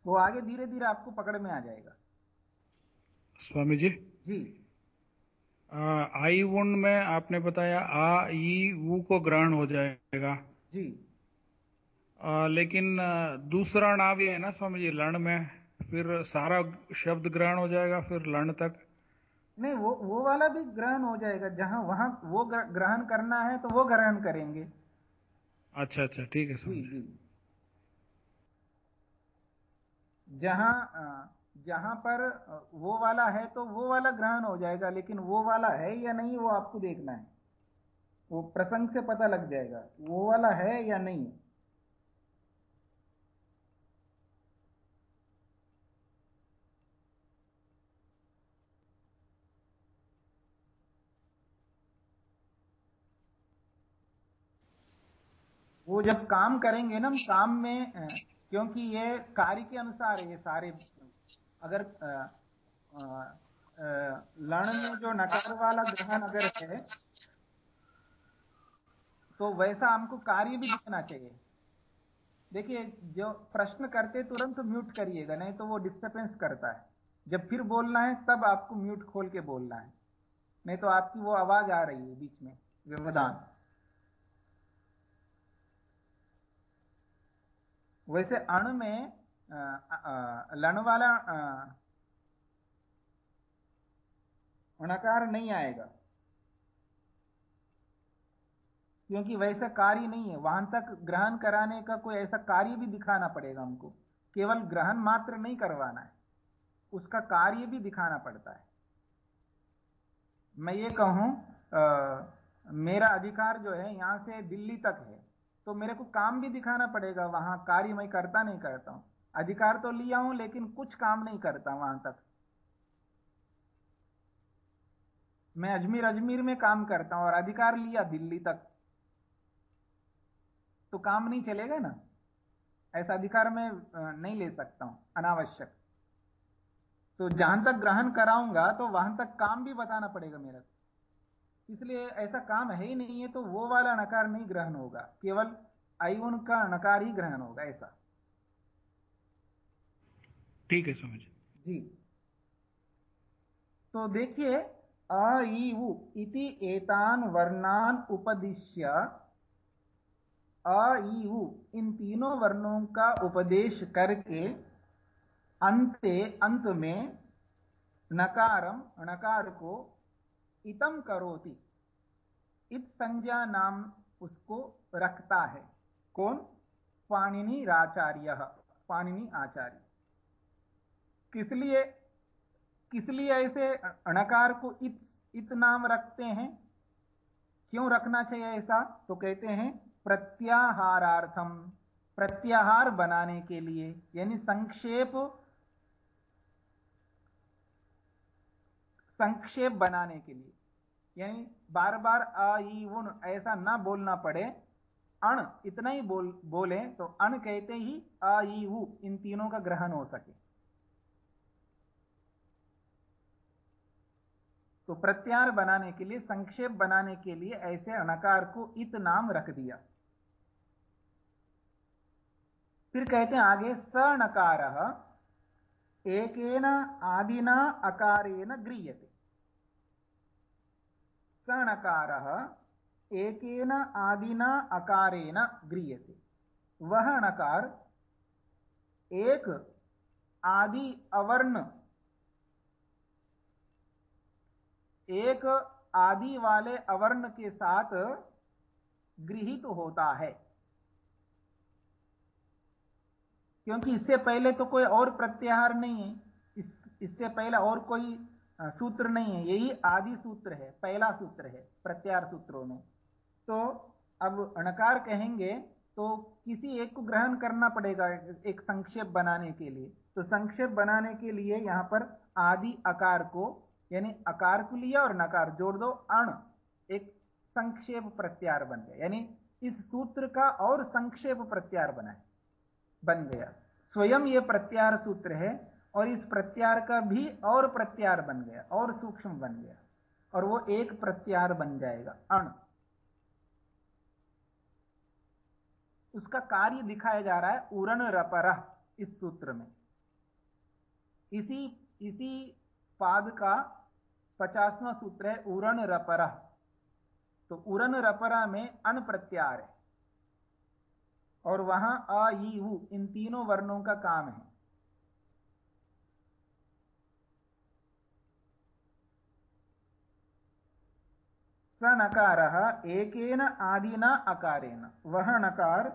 वो आगे धीरे धीरे आपको पकड़ में आ जाएगा। स्वामी जी। जी आई उन में आपने बताया आ ई वो को ग्रहण हो जाएगा। जी। आ, लेकिन दूसरा ना भी है ना स्वामी जी लर्ण में फिर सारा शब्द ग्रहण हो जाएगा फिर लर्ण तक। नहीं वो वो वाला भी ग्रहण हो जाएगा जहाँ वहाँ वो ग्रहण करना है तो वो ग्रहण करेंगे। अच्छा अच्छा ठीक है जी जी। जहाँ जहाँ पर वो वाला है तो वो वाला ग्रहण हो जाएगा, लेकिन वो वाला है या नहीं वो आपको देखना है। वो प्रसंग से पता लग जाएगा वो वाला है या नहीं। वो जब काम करेंगे ना काम में क्योंकि ये कार्य के अनुसार है ये सारे अगर लण में जो नकार वाला ग्रहण अगर है तो वैसा हमको कार्य भी दिखना चाहिए। देखिए, जो प्रश्न करते तुरंत म्यूट करिएगा, नहीं तो वो डिस्टर्बेंस करता है। जब फिर बोलना है, तब आपको म्यूट खोल के बोलना है। नहीं तो आपकी वो आवाज़ आ रही है बीच में, व्यवधान। वैसे अणु में लण वाला अणकार नहीं आएगा। क्योंकि वैसा कार्य नहीं है। वहाँ तक ग्रहण कराने का कोई ऐसा कार्य भी दिखाना पड़ेगा हमको। केवल ग्रहण मात्र नहीं करवाना है। उसका कार्य भी दिखाना पड़ता है। मैं ये कहूँ आ, मेरा अधिकार जो है यहाँ से दिल्ली तक है। तो मेरे को काम भी दिखाना पड़ेगा, वहाँ कार्य मैं करता नहीं करता हूँ। अधिकार तो लिया हूँ, लेकिन कुछ काम नहीं करता वहाँ तक। मैं अजमेर अजमेर में काम करता हूँ और अधिकार लिया दिल्ली तक। तो काम नहीं चलेगा ना? ऐसा अधिकार मैं नहीं ले सकता हूँ, अनावश्यक। तो जहाँ तक ग्रहण कराऊँगा तो वहाँ तक काम भी बताना पड़ेगा मेरा इसलिए ऐसा काम है ही नहीं है तो वो वाला नकार नहीं ग्रहण होगा। केवल आयुन का नकार ही ग्रहण होगा ऐसा। ठीक है समझ जी। तो देखिए अईउ इति एतान वर्णान उपदिश्य। अईउ इन तीनों वर्णों का उपदेश करके अंते अंत में नकारम नकार को इतम करोति। इत संज्ञा नाम उसको रखता है। कौन? पाणिनि राचार्य, पाणिनि आचार्य। किस लिए किस लिए ऐसे अणकार को इत इत नाम रखते हैं? क्यों रखना चाहिए ऐसा? तो कहते हैं, प्रत्याहारार्थम, प्रत्याहार बनाने के लिए, यानी संक्षेप संक्षेप बनाने के लिए। यानी बार बार आ ई, उन, ऐसा ना बोलना पड़े। अण, इतना ही बोल, बोले तो अण कहते ही आ ई, उ, इन तीनों का ग्रहण हो सके। तो प्रत्यार बनाने के लिए, संक्षेप बनाने के लिए ऐसे अणकार को इत नाम रख दिया। फिर कहते हैं आगे सणकार एकेन आदिना अकारेण गृह्यते सणकारः एकेन आदिना अकारेण गृह्यते वह नकार एक आदि अवर्ण, एक आदि वाले अवर्ण के साथ गृहित होता है। क्योंकि इससे पहले तो कोई और प्रत्याहार नहीं है। इस, इससे पहले और कोई सूत्र नहीं है। यही आदि सूत्र है, पहला सूत्र है, प्रत्याहार सूत्रों में। तो अब अणकार कहेंगे तो किसी एक को ग्रहण करना पड़ेगा एक संक्षेप बनाने के लिए। तो संक्षेप बनाने के लिए यहाँ पर आदि आकार को, यानी आकार को लिया और नकार जोड़ दो, अण। एक संक्षेप प्रत्यार बन गया। यानी इस सूत्र का और संक्षेप प्रत्यार बना है। बन गया। स्वयं यह प्रत्यार सूत्र है और इस प्रत्यार का भी और प्रत्यार बन गया, और सूक्ष्म बन गया, और वो एक प्रत्यार बन जाएगा, अण। उसका कार्य दिखाया जा रहा है उरण रपर इस सूत्र में। इसी इसी पाद का पचासवां सूत्र है उरण रपर। तो उरण रपरा में अन प्रत्यार है। और वहाँ अ ई, उ, इन तीनों वर्णों का काम है। स नकार एकेन आदिना अकारेण। वह नकार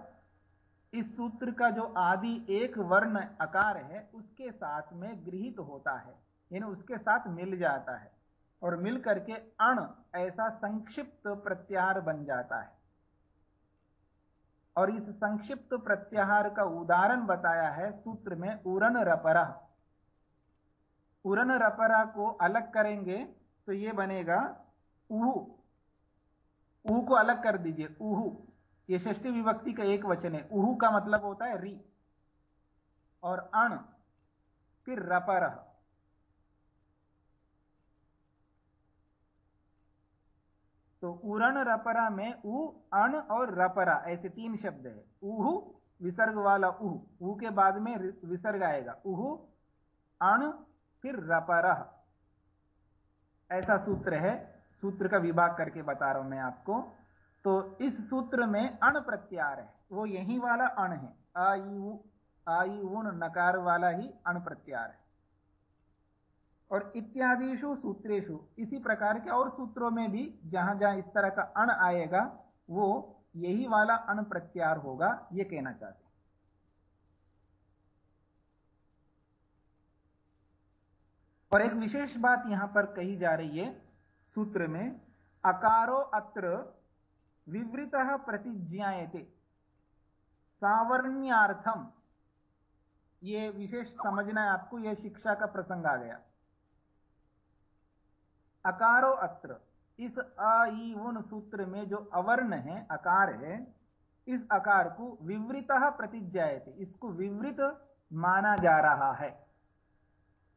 इस सूत्र का जो आदि एक वर्ण अकार है, उसके साथ में गृहित होता है, यानी उसके साथ मिल जाता है। और मिल करके अण ऐसा संक्षिप्त प्रत्यार बन जाता है। और इस संक्षिप्त प्रत्याहार का उदाहरण बताया है सूत्र में उरन रपरा। उरन रपरा को अलग करेंगे तो यह बनेगा उहु को अलग कर दीजिए, उहु। ये षष्ठी विभक्ति का एक वचन है। उहु का मतलब होता है री। और अण, फिर रपर। तो उरण रपरा में उ, अण और रपरा, ऐसे तीन शब्द है। उहु, विसर्ग वाला उह। ऊ के बाद में विसर्ग आएगा। उहु, अण, फिर रपर। ऐसा सूत्र है। सूत्र का विभाग करके बता रहा हूँ मैं आपको। तो इस सूत्र में अण प्रत्यार है। वो यही वाला अण है। आयु आयु नकार वाला ही अण प्रत्यार है। और इत्यादिशु सूत्रेशु इसी प्रकार के और सूत्रों में भी जहाँ जहाँ इस तरह का अण आएगा, वो यही वाला अण प्रत्यार होगा, ये कहना चाहते और एक विशेष बात यहाँ पर कही जा रही है सूत्र में, अकारो अत्र विवृत प्रतिज्ञाते सावर्ण्यार्थम, ये विशेष समझना है आपको यह शिक्षा का प्रसंग आ गया। अकारो अत्र। इस अ ई उन सूत्र में जो अवर्ण है, अकार है, इस अकार को विवृत प्रतिज्ञायते। इसको विवृत माना जा रहा है।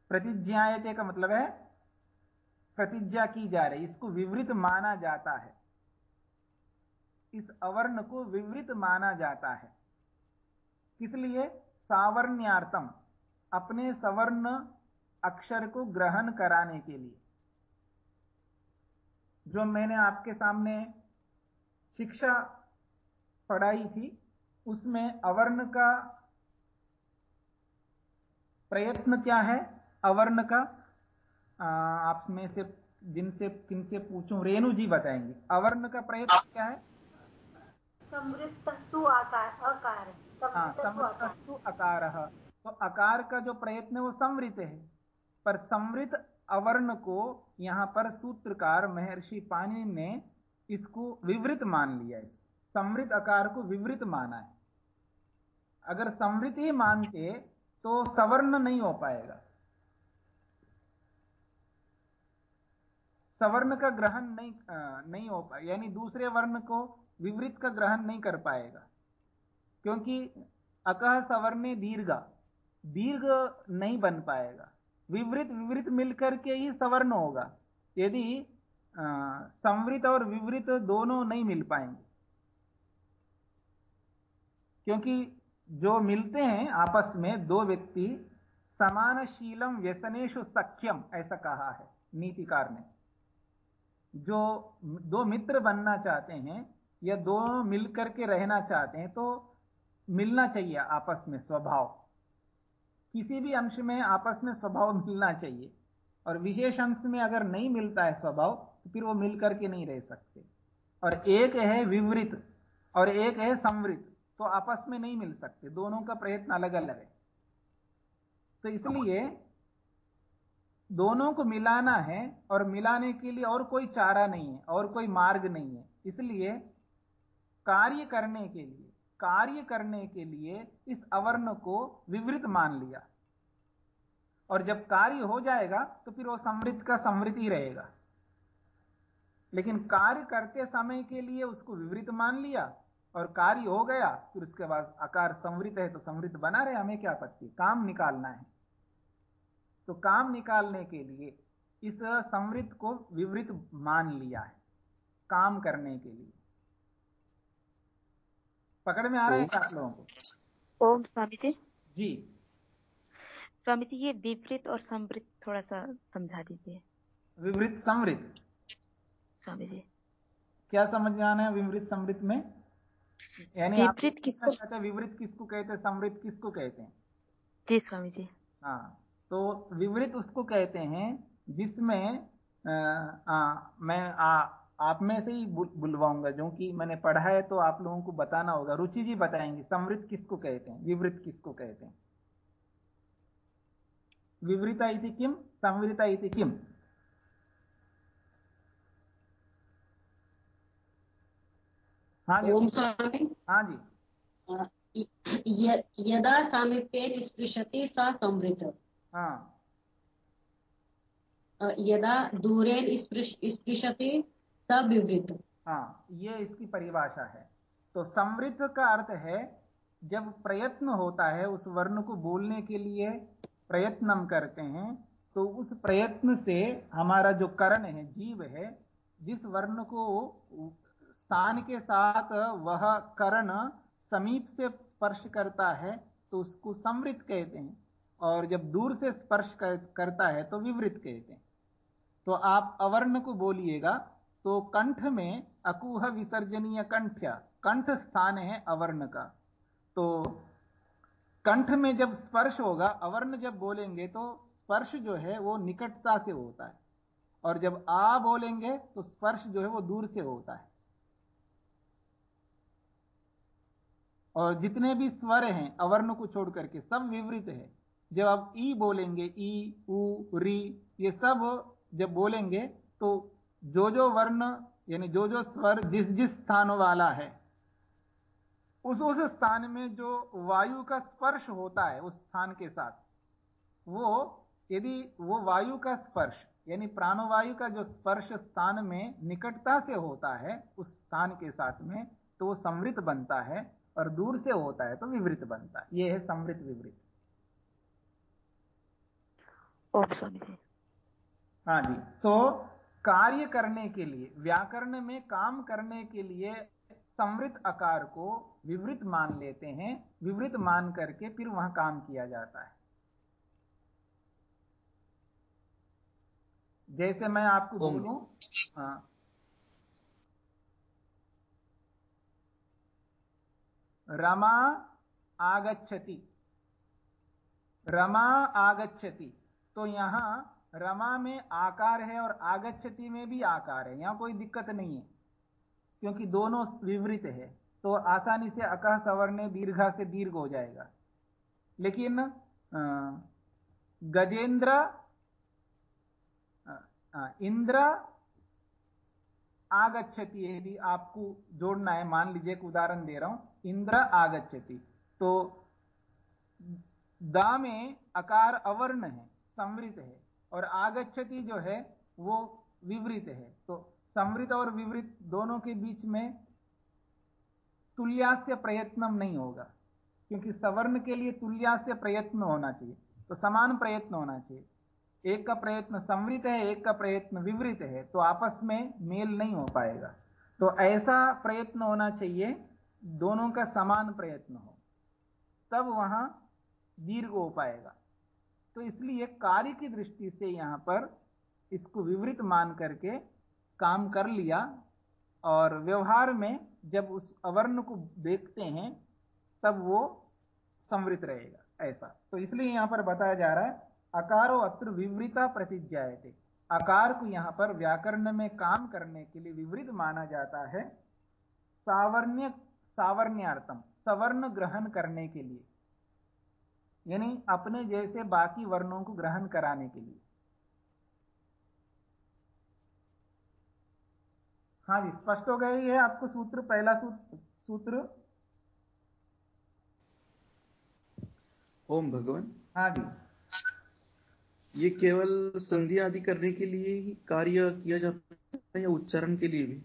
प्रतिज्ञायते का मतलब है, प्रतिज्ञा की जा रही इसको विवृत माना जाता है। इस अवर्ण को विवृत माना जाता है। किसलिए सावर्ण्यार्थम। अपने सवर्ण अक्षर को ग्रहण कराने के लिए। जो मैंने आपके सामने शिक्षा पढ़ाई थी उसमें अवर्ण का प्रयत्न क्या है? अवर्ण का आप में से जिनसे किनसे पूछूँ? रेणु जी बताएँगे। अवर्ण का प्रयत्न क्या है? समृद्धस्तु अकार। हाँ अकार तो अकार का जो प्रयत्न है वो समृत है। पर संवृत अवर्ण को यहाँ पर सूत्रकार महर्षि पानी ने इसको विवृत मान लिया इसको समृत अकार को विवृत माना है। अगर समृत ही मानते तो सवर्ण नहीं हो पाएगा। सवर्ण का ग्रहण नहीं आ, नहीं हो पाए यानी दूसरे वर्ण को विवृत का ग्रहण नहीं कर पाएगा। क्योंकि अकह सवर्णे दीर्घा। दीर्घ नहीं बन पाएगा। विवृत विवृत मिलकर के ही सवर्ण होगा। यदि संवृत और विवृत दोनों नहीं मिल पाएँगे। क्योंकि जो मिलते हैं आपस में, दो व्यक्ति, समानशीलम व्यसनेशु सख्यम, ऐसा कहा है नीतिकार ने। जो दो मित्र बनना चाहते हैं या दोनों मिलकर के रहना चाहते हैं तो मिलना चाहिए आपस में स्वभाव। किसी भी अंश में आपस में स्वभाव मिलना चाहिए। और विशेष अंश में अगर नहीं मिलता है स्वभाव तो फिर वो मिलकर के नहीं रह सकते। और एक है विवृत और एक है संवृत तो आपस में नहीं मिल सकते। दोनों का प्रयत्न अलग अलग है। तो इसलिए दोनों को मिलाना है और मिलाने के लिए और कोई चारा नहीं है, और कोई मार्ग नहीं है। इसलिए कार्य करने के लिए कार्य करने के लिए इस अवर्ण को विवृत मान लिया। और जब कार्य हो जाएगा तो फिर वो समृद्ध का समृद्ध ही रहेगा। लेकिन कार्य करते समय के लिए उसको विवृत मान लिया और कार्य हो गया, फिर उसके बाद आकार समृद्ध है तो समृद्ध बना रहे, हमें क्या आपत्ति काम निकालना है। तो काम निकालने के लिए इस समृद्ध को विवृत मान लिया है, काम करने के लिए। पकड़ में आ रहे हैं आप लोगों को? ओम स्वामी जी। जी। स्वामी जी ये विवृत और संवृत थोड़ा सा समझा दीजिए। विवृत संवृत स्वामी जी। क्या समझ में आना है विवृत समृत में? यानी विपरीत किसको कहते हैं? विवृत किसको कहते हैं? समृद्ध किसको कहते हैं? जी स्वामी जी। हाँ तो विवृत उसको कहते हैं जिसमें आ, आ, मैं आ, आप में से ही बुलवाऊँगा जो कि मैंने पढ़ा है तो आप लोगों को बताना होगा। रुचि जी बताएँगे समृद्ध किसको कहते हैं? विवृत किसको कहते हैं? विवृता इति किम संवृता इति किम हाँ जी। ओम स्वामी। हाँ जी। यदा सामीप्य स्पृशति सा संवृत हाँ। यदा दूरेन स्पृशति हाँ ये इसकी परिभाषा है। तो समृद्ध का अर्थ है, जब प्रयत्न होता है उस वर्ण को बोलने के लिए प्रयत्न करते हैं तो उस प्रयत्न से हमारा जो करण है, जीव है, जिस वर्ण को स्थान के साथ वह कर्ण समीप से स्पर्श करता है तो उसको समृद्ध कहते हैं। और जब दूर से स्पर्श करता है तो विवृत कहते हैं। तो आप अवर्ण को बोलिएगा तो कंठ में अकुह विसर्जनीय कंठ कंठ स्थान है अवर्ण का। तो कंठ में जब स्पर्श होगा, अवर्ण जब बोलेंगे तो स्पर्श जो है वो निकटता से होता है। और जब आ बोलेंगे तो स्पर्श जो है वो दूर से होता है। और जितने भी स्वर हैं, अवर्ण को छोड़ करके, सब विवृत है। जब आप ई बोलेंगे, ई, उ, री, ये सब जब बोलेंगे तो जो जो वर्ण यानी जो जो स्वर जिस जिस स्थान वाला है उस उस स्थान में जो वायु का स्पर्श होता है उस स्थान के साथ वो यदि वो वायु का स्पर्श यानी प्राणवायु का जो स्पर्श स्थान में निकटता से होता है उस स्थान के साथ में तो वो समृत बनता है और दूर से होता है तो विवृत बनता है। ये है समृत विवृत। हाँ जी तो कार्य करने के लिए व्याकरण में काम करने के लिए समृत आकार को विवृत मान लेते हैं। विवृत मान करके फिर वहाँ काम किया जाता है। जैसे मैं आपको। बोलूँ हाँ। रमा आगच्छति। रमा आगच्छति। तो यहाँ रमा में आकार है और आगच्छति में भी आकार है। यहाँ कोई दिक्कत नहीं है, क्योंकि दोनों विवृत है। तो आसानी से अकह सवर्ण दीर्घा से दीर्घ हो जाएगा। लेकिन गजेंद्र इंद्र आगच्छति यदि आपको जोड़ना है, मान लीजिए एक उदाहरण दे रहा हूँ। इंद्र आगच्छति। तो दा में अकार अवर्ण है समृत है। और आगच्छति जो है, वो विवृत है। तो समृत और विवृत दोनों के बीच में तुल्यास्य प्रयत्न नहीं होगा, क्योंकि सवर्ण के लिए तुल्यास्य प्रयत्न होना चाहिए। तो समान प्रयत्न होना चाहिए। एक का प्रयत्न समृत है, एक का प्रयत्न विवृत है तो आपस में मेल नहीं हो पाएगा। तो ऐसा प्रयत्न होना चाहिए, दोनों का समान प्रयत्न हो, तब वहाँ दीर्घ हो पाएगा। तो इसलिए कार्य की दृष्टि से यहाँ पर इसको विवृत मान करके काम कर लिया और व्यवहार में जब उस अवर्ण को देखते हैं, तब वो समृत रहेगा, ऐसा। तो इसलिए यहाँ पर बताया जा रहा है, अकारो अत्र विवृता प्रतिज्ञायते। आकार को यहाँ पर व्याकरण में काम करने के लिए विवृत माना जाता है, सावर्ण्य, सावर्ण्यार्थम, सवर्ण ग्रहण करने के लिए। यानी अपने जैसे बाकी वर्णों को ग्रहण कराने के लिए। हाँ जी स्पष्ट हो गई है आपको सूत्र पहला सूत्र सूत्र? ओम भगवान। हाँ जी। ये केवल संधि आदि करने के लिए ही कार्य किया जाता है या उच्चारण के लिए भी?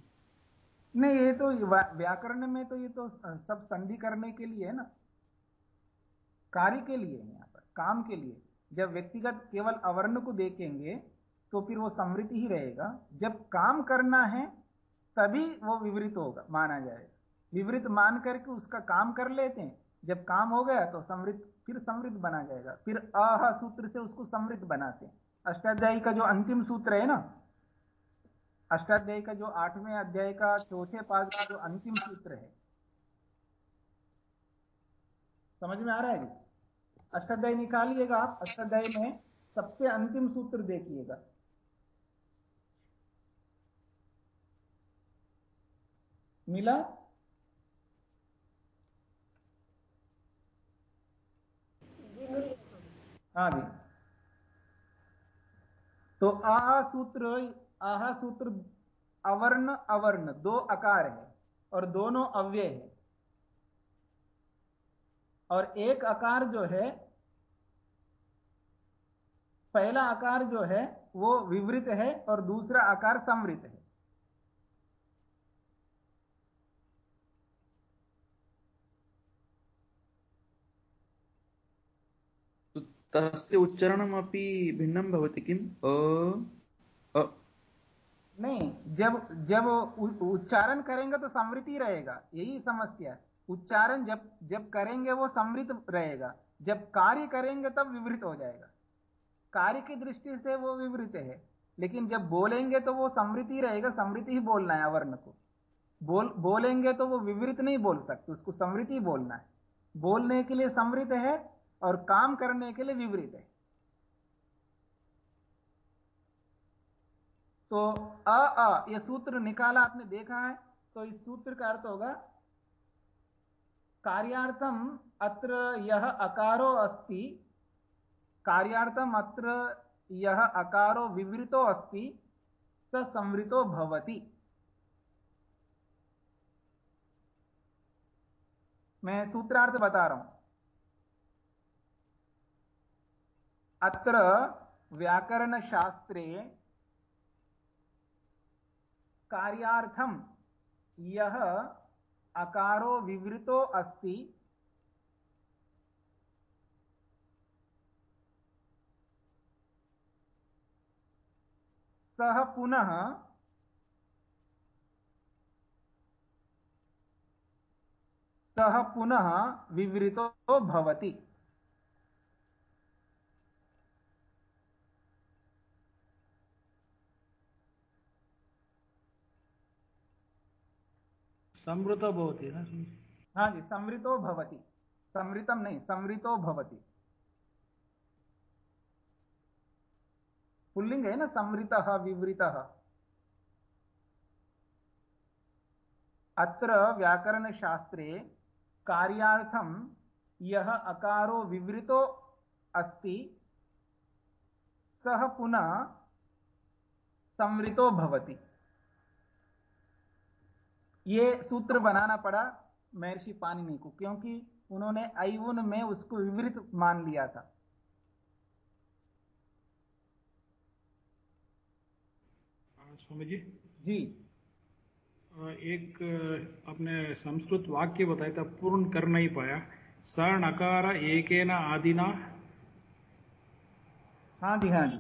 नहीं ये तो व्याकरण में तो ये तो सब संधि करने के लिए है ना। कार्य के लिए है यहाँ पर, काम के लिए। जब व्यक्तिगत केवल अवर्ण को देखेंगे तो फिर वो समृद्धि ही रहेगा। जब काम करना है, तभी वो विवृत होगा, माना जाएगा। विवृत मान करके उसका काम कर लेते हैं। जब काम हो गया तो समृद्ध, फिर समृद्ध बना जाएगा। फिर अह सूत्र से उसको समृद्ध बनाते हैं। अष्टाध्यायी का जो अंतिम सूत्र है ना, अष्टाध्यायी का जो आठवें अध्याय का चौथे पाद का जो अंतिम सूत्र है, समझ में आ रहा है? अष्टाध्याय निकालिएगा आप, अष्टाध्याय में सबसे अंतिम सूत्र देखिएगा। मिला? हाँ जी। तो आह सूत्र आह सूत्र अवर्ण अवर्ण, दो आकार है और दोनों अव्यय है। और एक आकार जो है पहला आकार जो है वो विवृत है और दूसरा आकार समृत है। तो तस्य उच्चारणमपि भिन्नं भवति किम्? अ अ। नहीं जब जब उच्चारण करेंगे तो समृद्धि रहेगा यही समस्या है। उच्चारण जब जब करेंगे वो समृद्ध रहेगा। जब कार्य करेंगे तब विवृत हो जाएगा। कार्य की दृष्टि से वो विवृत है। लेकिन जब बोलेंगे तो वो समृद्धि रहेगा, समृद्धि ही बोलना है अवर्ण को। बोल, बोलेंगे तो वो विवृत नहीं बोल सकते, उसको समृद्धि बोलना है। बोलने के लिए समृद्ध है और काम करने के लिए विवृत है। तो अ अ, ये सूत्र निकाला आपने देखा है तो इस सूत्र का अर्थ होगा कार्यार्थम अत्र यह अकारो अस्ति, कार्यार्थम अत्र यह अकारो विवृतो अस्ति, स संवृतो भवति। मैं सूत्रार्थ बता रहा हूँ। अत्र व्याकरण शास्त्रे कार्यार्थम यह अकारो विवृतो अस्ति। सह पुनः सह पुनः विवृतो भवति। समृतो भवति ना? हाँ जी, समृतो भवति। समृतम नहीं, समृतो भवति। पुल्लिंग है ना, समृतः, विवृतः। अत्र व्याकरणशास्त्रे कार्यार्थं यः अकारो विवृतो अस्ति, सः पुनः संवृतो भवति। ये सूत्र बनाना पड़ा महर्षि पाणिनि को क्योंकि उन्होंने आयुन में उसको विवृत मान लिया था। स्वामी जी। जी एक अपने संस्कृत वाक्य बताया था पूर्ण कर नहीं पाया। स नकार एकेन आदिना। हाँ जी हाँ जी।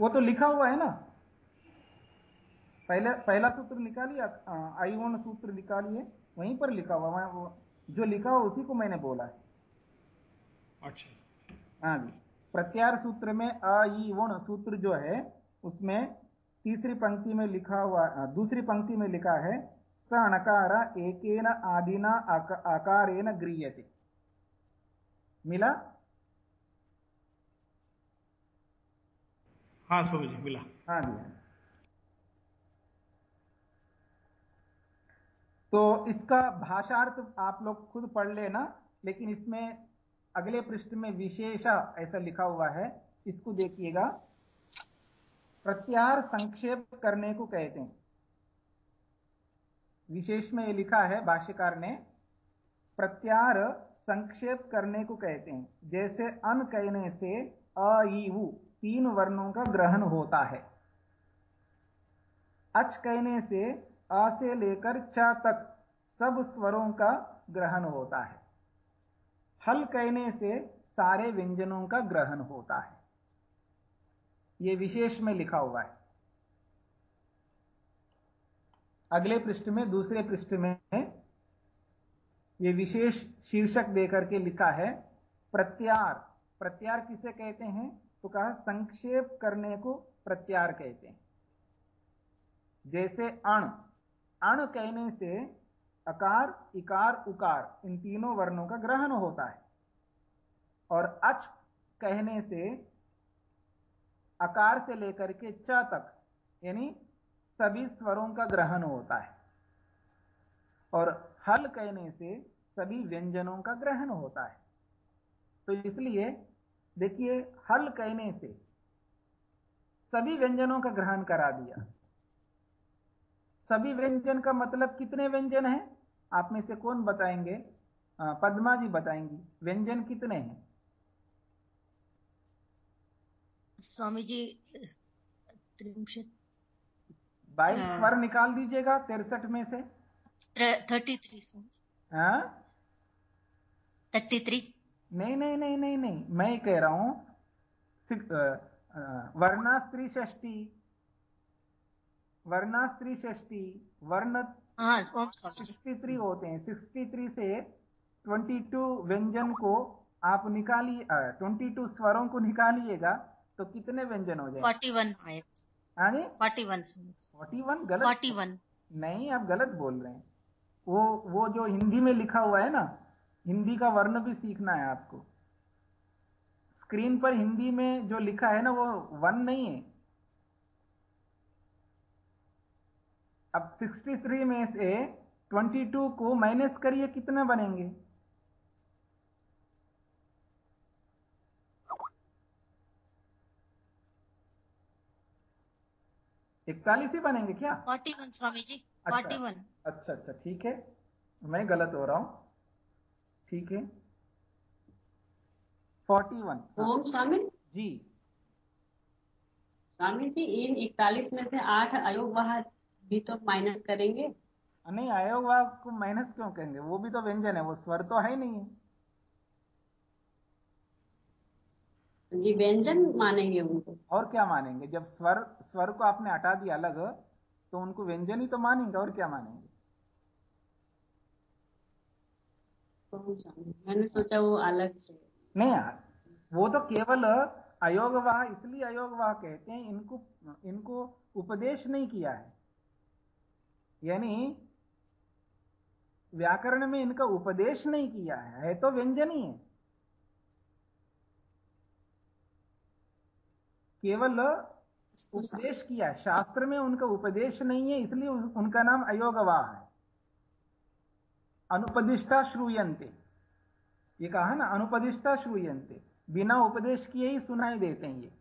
वो तो लिखा हुआ है ना? पहले पहला सूत्र निकालिए आयुवर्ण सूत्र निकालिए वहीं पर लिखा हुआ मैं वो जो लिखा हुआ उसी को मैंने बोला है। अच्छा। हाँ जी। प्रत्यार सूत्र में अण सूत्र जो है उसमें तीसरी पंक्ति में लिखा हुआ दूसरी पंक्ति में लिखा है स अणकार एकेन आदिना आकारेण गृह्यते। मिला? हाँ स्वामी जी मिला। हाँ जी हाँ तो इसका भाषार्थ आप लोग खुद पढ़ लेना, लेकिन इसमें अगले पृष्ठ में विशेषा ऐसा लिखा हुआ है, इसको देखिएगा। प्रत्याहार संक्षेप करने को कहते हैं। विशेष में लिखा है, भाष्यकार ने, प्रत्याहार संक्षेप करने को कहते हैं। जैसे अन कहने से अ तीन वर्णों का ग्रहण होता है। अच कहने से अ से लेकर च तक सब स्वरों का ग्रहण होता है। हल कहने से सारे व्यंजनों का ग्रहण होता है। यह विशेष में लिखा हुआ है। अगले पृष्ठ में, दूसरे पृष्ठ में यह विशेष शीर्षक देकर के लिखा है, प्रत्यार। प्रत्यार किसे कहते हैं? तो कहा, संक्षेप करने को प्रत्यार कहते हैं। जैसे अण अण कहने से अकार, इकार, उकार, इन तीनों वर्णों का ग्रहण होता है। और अच कहने से अकार से लेकर के च तक, यानी सभी स्वरों का ग्रहण होता है। और हल कहने से सभी व्यंजनों का ग्रहण होता है। तो इसलिए देखिए, हल कहने से सभी व्यंजनों का ग्रहण करा दिया। सभी व्यंजन का मतलब कितने व्यंजन हैं? आप में से कौन बताएँगे? पद्मा जी बताएँगी। व्यंजन कितने हैं? स्वामी जी त्रिंशत बाईस स्वर निकाल दीजिएगा तिरसठ में से। थर्टी थ्री थर्टी थ्री नहीं नहीं नहीं नहीं नहीं। मैं कह रहा हूँ वर्णा स्त्री षष्टी वर्णा स्त्री षष्टी वर्ण सिक्सटी थ्री होते हैं। सिक्सटी थ्री से ट्वेंटी टू व्यंजन को आप निकालिए ट्वेंटी टू स्वरों को निकालिएगा तो कितने व्यंजन हो जाए फोर्टी वन हाँ जी? फोर्टी वन फोर्टी वन गलत? फोर्टी वन नहीं आप गलत बोल रहे हैं। वो वो जो हिंदी में लिखा हुआ है ना हिंदी का वर्ण भी सीखना है आपको। स्क्रीन पर हिंदी में जो लिखा है ना वो वन नहीं है। अब 63 में से 22 को माइनस करिए कितने बनेंगे? इकतालीस ही बनेंगे क्या? Forty one Swami ji forty one अच्छा अच्छा ठीक है। मैं गलत हो रहा हूँ। ठीक है। फोर्टी वन ओम स्वामी। जी। स्वामी जी इन इकतालीस में से आठ अयोग बाहर भी तो माइनस करेंगे। नहीं अयोगवा को माइनस क्यों कहेंगे? वो भी तो व्यंजन है वो स्वर तो है ही नहीं है। जी व्यंजन मानेंगे उनको। और क्या मानेंगे? जब स्वर स्वर को आपने हटा दिया अलग तो उनको व्यंजन ही तो मानेंगे और क्या मानेंगे? तो मैंने सोचा वो अलग से। नहीं यार वो तो केवल अयोगवाह इसलिए अयोगवाह कहते हैं इनको इनको उपदेश नहीं किया है। यानी व्याकरण में इनका उपदेश नहीं किया है है तो व्यंजन ही। है केवल उपदेश किया है, शास्त्र में उनका उपदेश नहीं है, इसलिए उनका नाम अयोगवाह है। अनुपदिष्टा श्रूयंते ये कहा ना, अनुपदिष्टा श्रूयंते बिना उपदेश किए ही सुनाई देते हैं ये।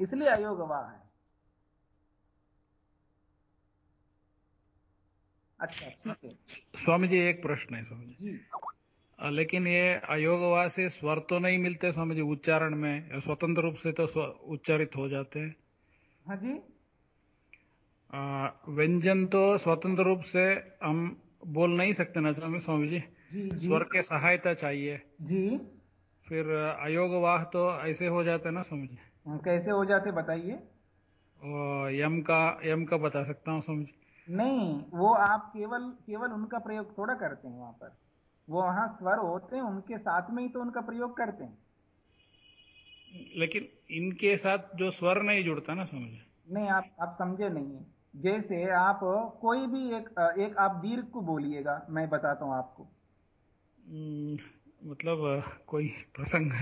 इसलिए अयोगवाह है। अच्छा स्वामी जी एक प्रश्न है स्वामी जी। लेकिन ये अयोगवा से स्वर तो नहीं मिलते स्वामी जी उच्चारण में। स्वतंत्र रूप से तो उच्चारित हो जाते हैं। हाँ जी। व्यंजन तो स्वतंत्र रूप से हम बोल नहीं सकते ना स्वामी स्वामी जी। जी जी। स्वर के सहायता चाहिए। जी। फिर अयोगवाह तो ऐसे हो जाते ना स्वामी जी? हाँ, कैसे हो जाते बताइए। यम का यम का बता सकता हूँ स्वामी जी। नहीं वो आप केवल केवल उनका प्रयोग थोड़ा करते हैं वहाँ पर। वो वहाँ स्वर होते हैं उनके साथ में ही तो उनका प्रयोग करते हैं। लेकिन इनके साथ जो स्वर नहीं जुड़ता ना स्वामी जी नहीं आप आप समझे नहीं है। जैसे आप कोई भी एक एक आप दीर्घ को बोलिएगा मैं बताता हूँ आपको। हम्म, मतलब कोई प्रसंग?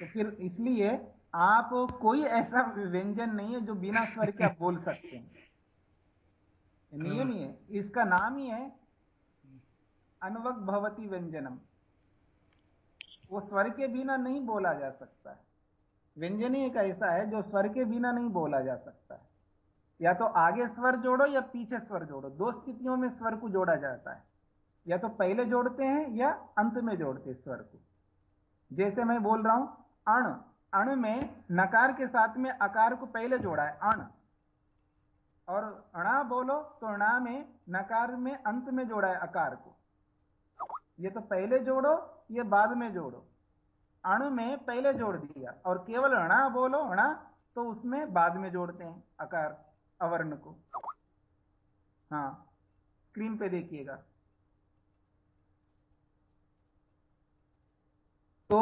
तो फिर इसलिए आप कोई ऐसा व्यंजन नहीं है जो बिना स्वर के आप बोल सकते हैं। नियम ही है। इसका नाम ही है अनवक भवती व्यंजनम। वो स्वर के बिना नहीं बोला जा सकता है। व्यंजन ही एक ऐसा है जो स्वर के बिना नहीं बोला जा सकता है। या तो आगे स्वर जोड़ो या पीछे स्वर जोड़ो। दो स्थितियों में स्वर को जोड़ा जाता है। या तो पहले जोड़ते हैं या अंत में जोड़ते स्वर को। जैसे मैं बोल रहा हूँ, अण। अण में नकार के साथ में अकार को पहले जोड़ा है। अण। और अणा बोलो तो अणा में नकार में अंत में जोड़ा है अकार को। ये तो पहले जोड़ो, ये बाद में जोड़ो। अणु में पहले जोड़ दिया और केवल अणा बोलो, अणा तो उसमें बाद में जोड़ते हैं अकार अवर्ण को। हाँ स्क्रीन पे देखिएगा। तो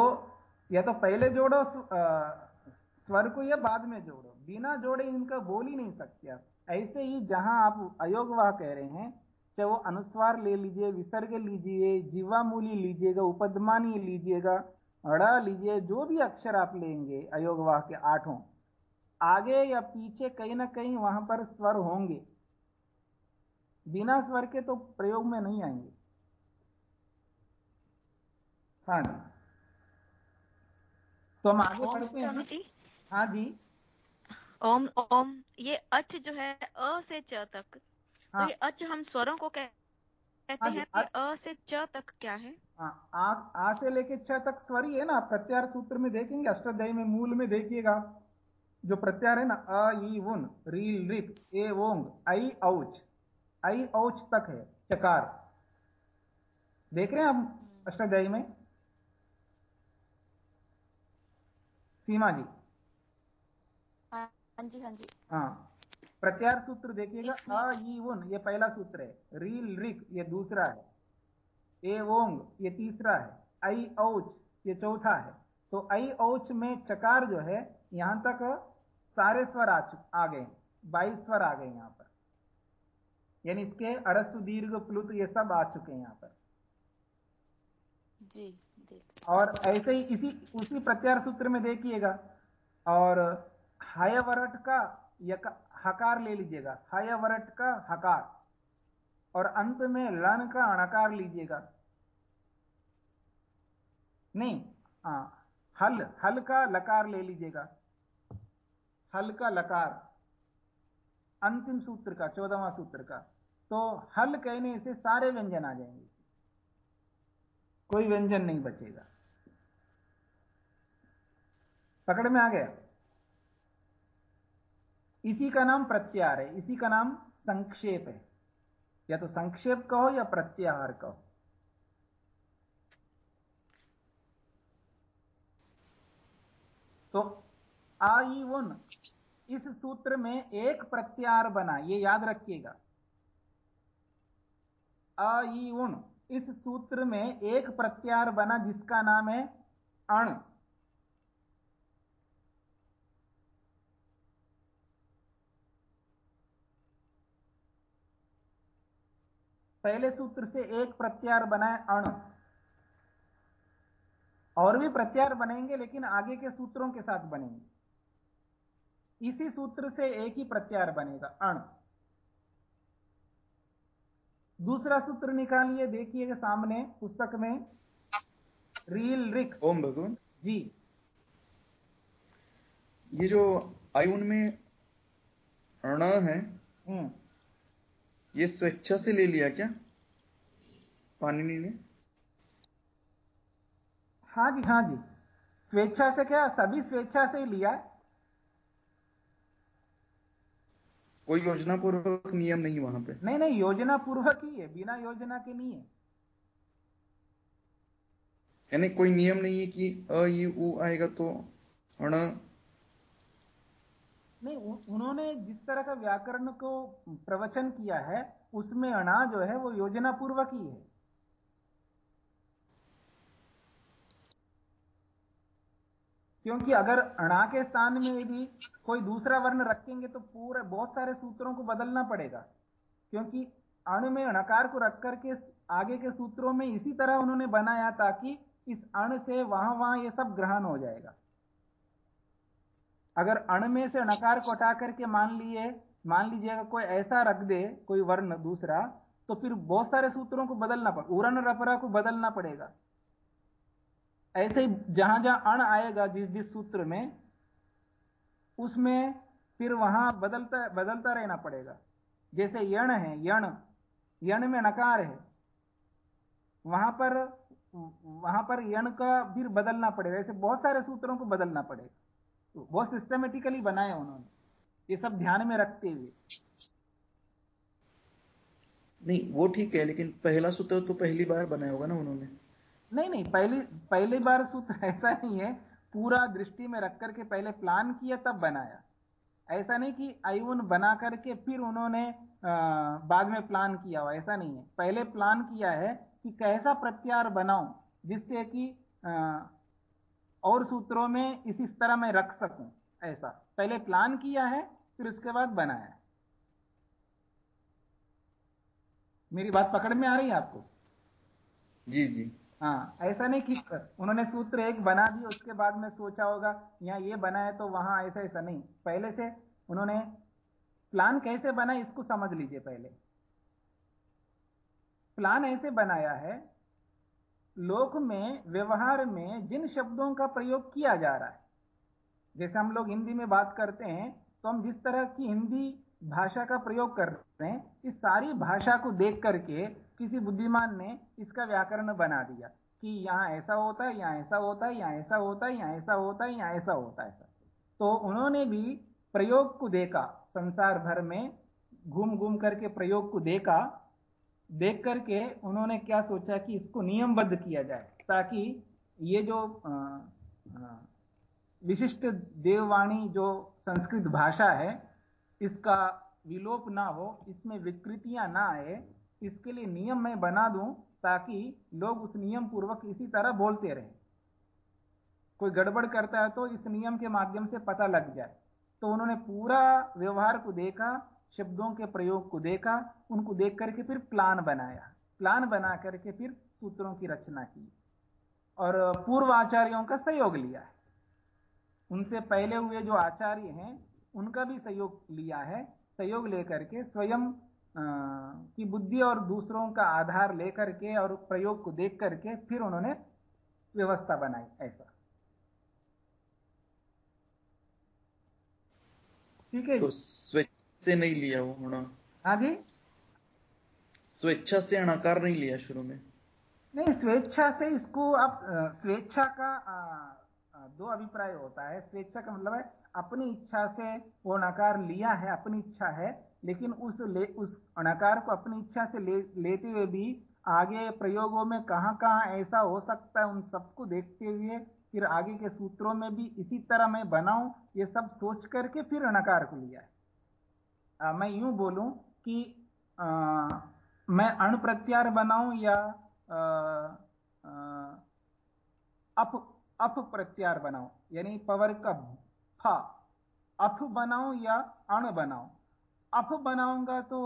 या तो पहले जोड़ो स्वर को या बाद में जोड़ो। बिना जोड़े इनका बोल ही नहीं सकते आप। ऐसे ही जहाँ आप अयोगवाह कह रहे हैं चाहे वो अनुस्वार ले लीजिए विसर्ग लीजिए जीवामूली लीजिएगा उपदमानी लीजिएगा अड़ा लीजिए जो भी अक्षर आप लेंगे अयोगवाह के आठों आगे या पीछे कहीं ना कहीं वहाँ पर स्वर होंगे। बिना स्वर के तो प्रयोग में नहीं आएँगे। हाँ जी। तो हम आगे बढ़ते हैं। हाँ जी। ओम ओम ये अच जो है अ से च तक। हाँ। तो ये अच हम स्वरों को कह- कहते हाँ हैं अ- से च तक क्या है? हाँ आ, आ से लेके छ तक स्वर ही है ना? प्रत्यार सूत्र में देखेंगे अष्टाध्यायी में मूल में देखिएगा। जो प्रत्यार है ना अ ई उन रील रिक ए ओंग आई औच। आई औच तक है चकार। देख रहे हैं आप अष्टाध्यायी में? सीमा जी। हाँ जी हाँ जी। हाँ। प्रत्यार सूत्र देखिएगा। अ ई उन ये पहला सूत्र है। रील रिक ये दूसरा है। ए ओंग ये तीसरा है। आई औच ये चौथा है। तो आई औच में चकार जो है यहाँ तक सारे स्वर आ चुके आ गए बाईस स्वर आ गए यहाँ पर। यानी इसके अरस्व दीर्घ प्लुत ये सब आ चुके हैं यहाँ पर। जी और ऐसे ही इसी उसी प्रत्यार सूत्र में देखिएगा। और हयवरट का हकार ले लीजिएगा। हयवरट का हकार। और अंत में लन का अणकार लीजिएगा। नहीं हाँ हल हल का लकार ले लीजिएगा। हल का लकार। अंतिम सूत्र का, चौदहवा सूत्र का। तो हल कहने से सारे व्यंजन आ जाएँगे। कोई व्यंजन नहीं बचेगा। पकड़ में आ गया? इसी का नाम प्रत्याहार है, इसी का नाम संक्षेप है। या तो संक्षेप कहो या प्रत्याहार कहो। तो आई उन, इस सूत्र में एक प्रत्यार बना, ये याद रखिएगा। आई उन, इस सूत्र में एक प्रत्यार बना जिसका नाम है अण। पहले सूत्र से एक प्रत्यार बनाए अण। और भी प्रत्यार बनेंगे लेकिन आगे के सूत्रों के साथ बनेंगे। इसी सूत्र से एक ही प्रत्यार बनेगा अण। दूसरा सूत्र निकालिए देखिएगा सामने पुस्तक में। रील रिक। ओम भगवान। जी। ये जो आयुन में अण है हम्म। ये स्वेच्छा से ले लिया क्या? पानिनी ने हाँ? जी हाँ जी। स्वेच्छा से क्या? सभी स्वेच्छा से लिया कोई योजना पूर्वक नियम नहीं वहाँ पे? नहीं नहीं योजना पूर्वक ही है बिना योजना के नहीं है। यानी कोई नियम नहीं है कि अ आएगा तो अण नहीं उन्होंने जिस तरह का व्याकरण को प्रवचन किया है, उसमें अणा जो है, वो योजना पूर्वक ही है। क्योंकि अगर अणा के स्थान में भी कोई दूसरा वर्ण रखेंगे तो पूरे, बहुत सारे सूत्रों को बदलना पड़ेगा। क्योंकि अण में अणकार को रख करके, आगे के सूत्रों में इसी तरह उन्होंने बनाया ताकि इस अण से वहाँ वहाँ ये सब ग्रहण हो जाएगा। अगर अण में से अणकार को हटा करके मान लिए, मान लीजिएगा कोई ऐसा रख दे, कोई वर्ण दूसरा तो फिर बहुत सारे सूत्रों को बदलना पड़ेगा उरन रपरा को बदलना पड़ेगा। ऐसे ही जहाँ जहाँ अण आएगा जिस जिस सूत्र में, उसमें फिर वहाँ बदलता बदलता रहना पड़ेगा। जैसे यण है, यण यण में नकार है, वहाँ पर वहाँ पर यण का फिर बदलना पड़ेगा। ऐसे बहुत सारे सूत्रों को बदलना पड़ेगा। बहुत सिस्टमेटिकली बनाया उन्होंने। ये सब ध्यान में रखते हुए। नहीं वो ठीक है लेकिन पहला सूत्र तो पहली बार बनाया होगा ना उन्होंने। नहीं नहीं पहली पहली बार सूत्र ऐसा नहीं है। पूरा दृष्टि में रख करके पहले प्लान किया तब बनाया। ऐसा नहीं कि आयुन बना करके फिर उन्होंने आ, बाद में प्लान किया हो ऐसा नहीं है। पहले प्लान किया है कि कैसा प्रत्यार बनाऊँ जिससे कि और सूत्रों में इसी तरह मैं रख सकूँ ऐसा। पहले प्लान किया है फिर उसके बाद बनाया मेरी बात पकड़ में आ रही है आपको? जी जी। हाँ ऐसा नहीं कि उन्होंने सूत्र एक बना दिया उसके बाद में सोचा होगा यहाँ ये बना है तो वहाँ ऐसा ऐसा नहीं। पहले से उन्होंने प्लान कैसे बना इसको समझ लीजिए पहले। प्लान ऐसे बनाया है लोक में, व्यवहार में जिन शब्दों का प्रयोग किया जा रहा है, जैसे हम लोग हिंदी में बात करते हैं तो हम जिस तरह की हिंदी भाषा का प्रयोग कर रहे हैं, इस सारी भाषा को देख करके किसी बुद्धिमान ने इसका व्याकरण बना दिया कि यहाँ ऐसा होता है, यहाँ ऐसा होता है, यहाँ ऐसा होता है, यहाँ ऐसा होता है, यहाँ ऐसा होता है, ऐसा तो उन्होंने भी प्रयोग को देखा, संसार भर में घूम घूम करके प्रयोग को देखा देख करके उन्होंने क्या सोचा कि इसको नियमबद्ध किया जाए, ताकि ये जो विशिष्ट देववाणी जो संस्कृत भाषा है, इसका विलोप ना हो, इसमें विकृतियाँ ना आए, इसके लिए नियम मैं बना दूँ, ताकि लोग उस नियम पूर्वक इसी तरह बोलते रहें। कोई गड़बड़ करता है तो इस नियम के माध्यम से पता लग जाए। तो उन्होंने पूरा व्यवहार को देखा शब्दों के प्रयोग को देखा, उनको देख करके फिर प्लान बनाया। प्लान बना करके फिर सूत्रों की रचना की और पूर्व आचार्यों का सहयोग लिया है। उनसे पहले हुए जो आचार्य हैं, उनका भी सहयोग लिया है। सहयोग लेकर के स्वयं की बुद्धि और दूसरों का आधार लेकर के और प्रयोग को देख करके फिर उन्होंने व्यवस्था बनाई ऐसा। ठीक है तो से नहीं लिया वो होना। जी स्वेच्छा से अणाकार नहीं लिया शुरू में। नहीं स्वेच्छा से इसको आप स्वेच्छा का आ, दो अभिप्राय होता है। स्वेच्छा का मतलब है अपनी इच्छा से वो नकार लिया है अपनी इच्छा है लेकिन उस ले, उस नकार को अपनी इच्छा से ले, लेते हुए भी आगे प्रयोगों में कहाँ कहाँ ऐसा हो सकता है उन सबको देखते हुए फिर आगे के सूत्रों में भी इसी तरह मैं बनाऊँ ये सब सोच करके फिर नकार को लिया है। आ, मैं यूँ बोलूँ कि आ, मैं अण प्रत्यार बनाऊँ या आ, आ, अप अप प्रत्यार बनाऊँ यानी पवर का फा अफ बनाऊँ या अण बनाऊँ। अफ बनाऊँगा तो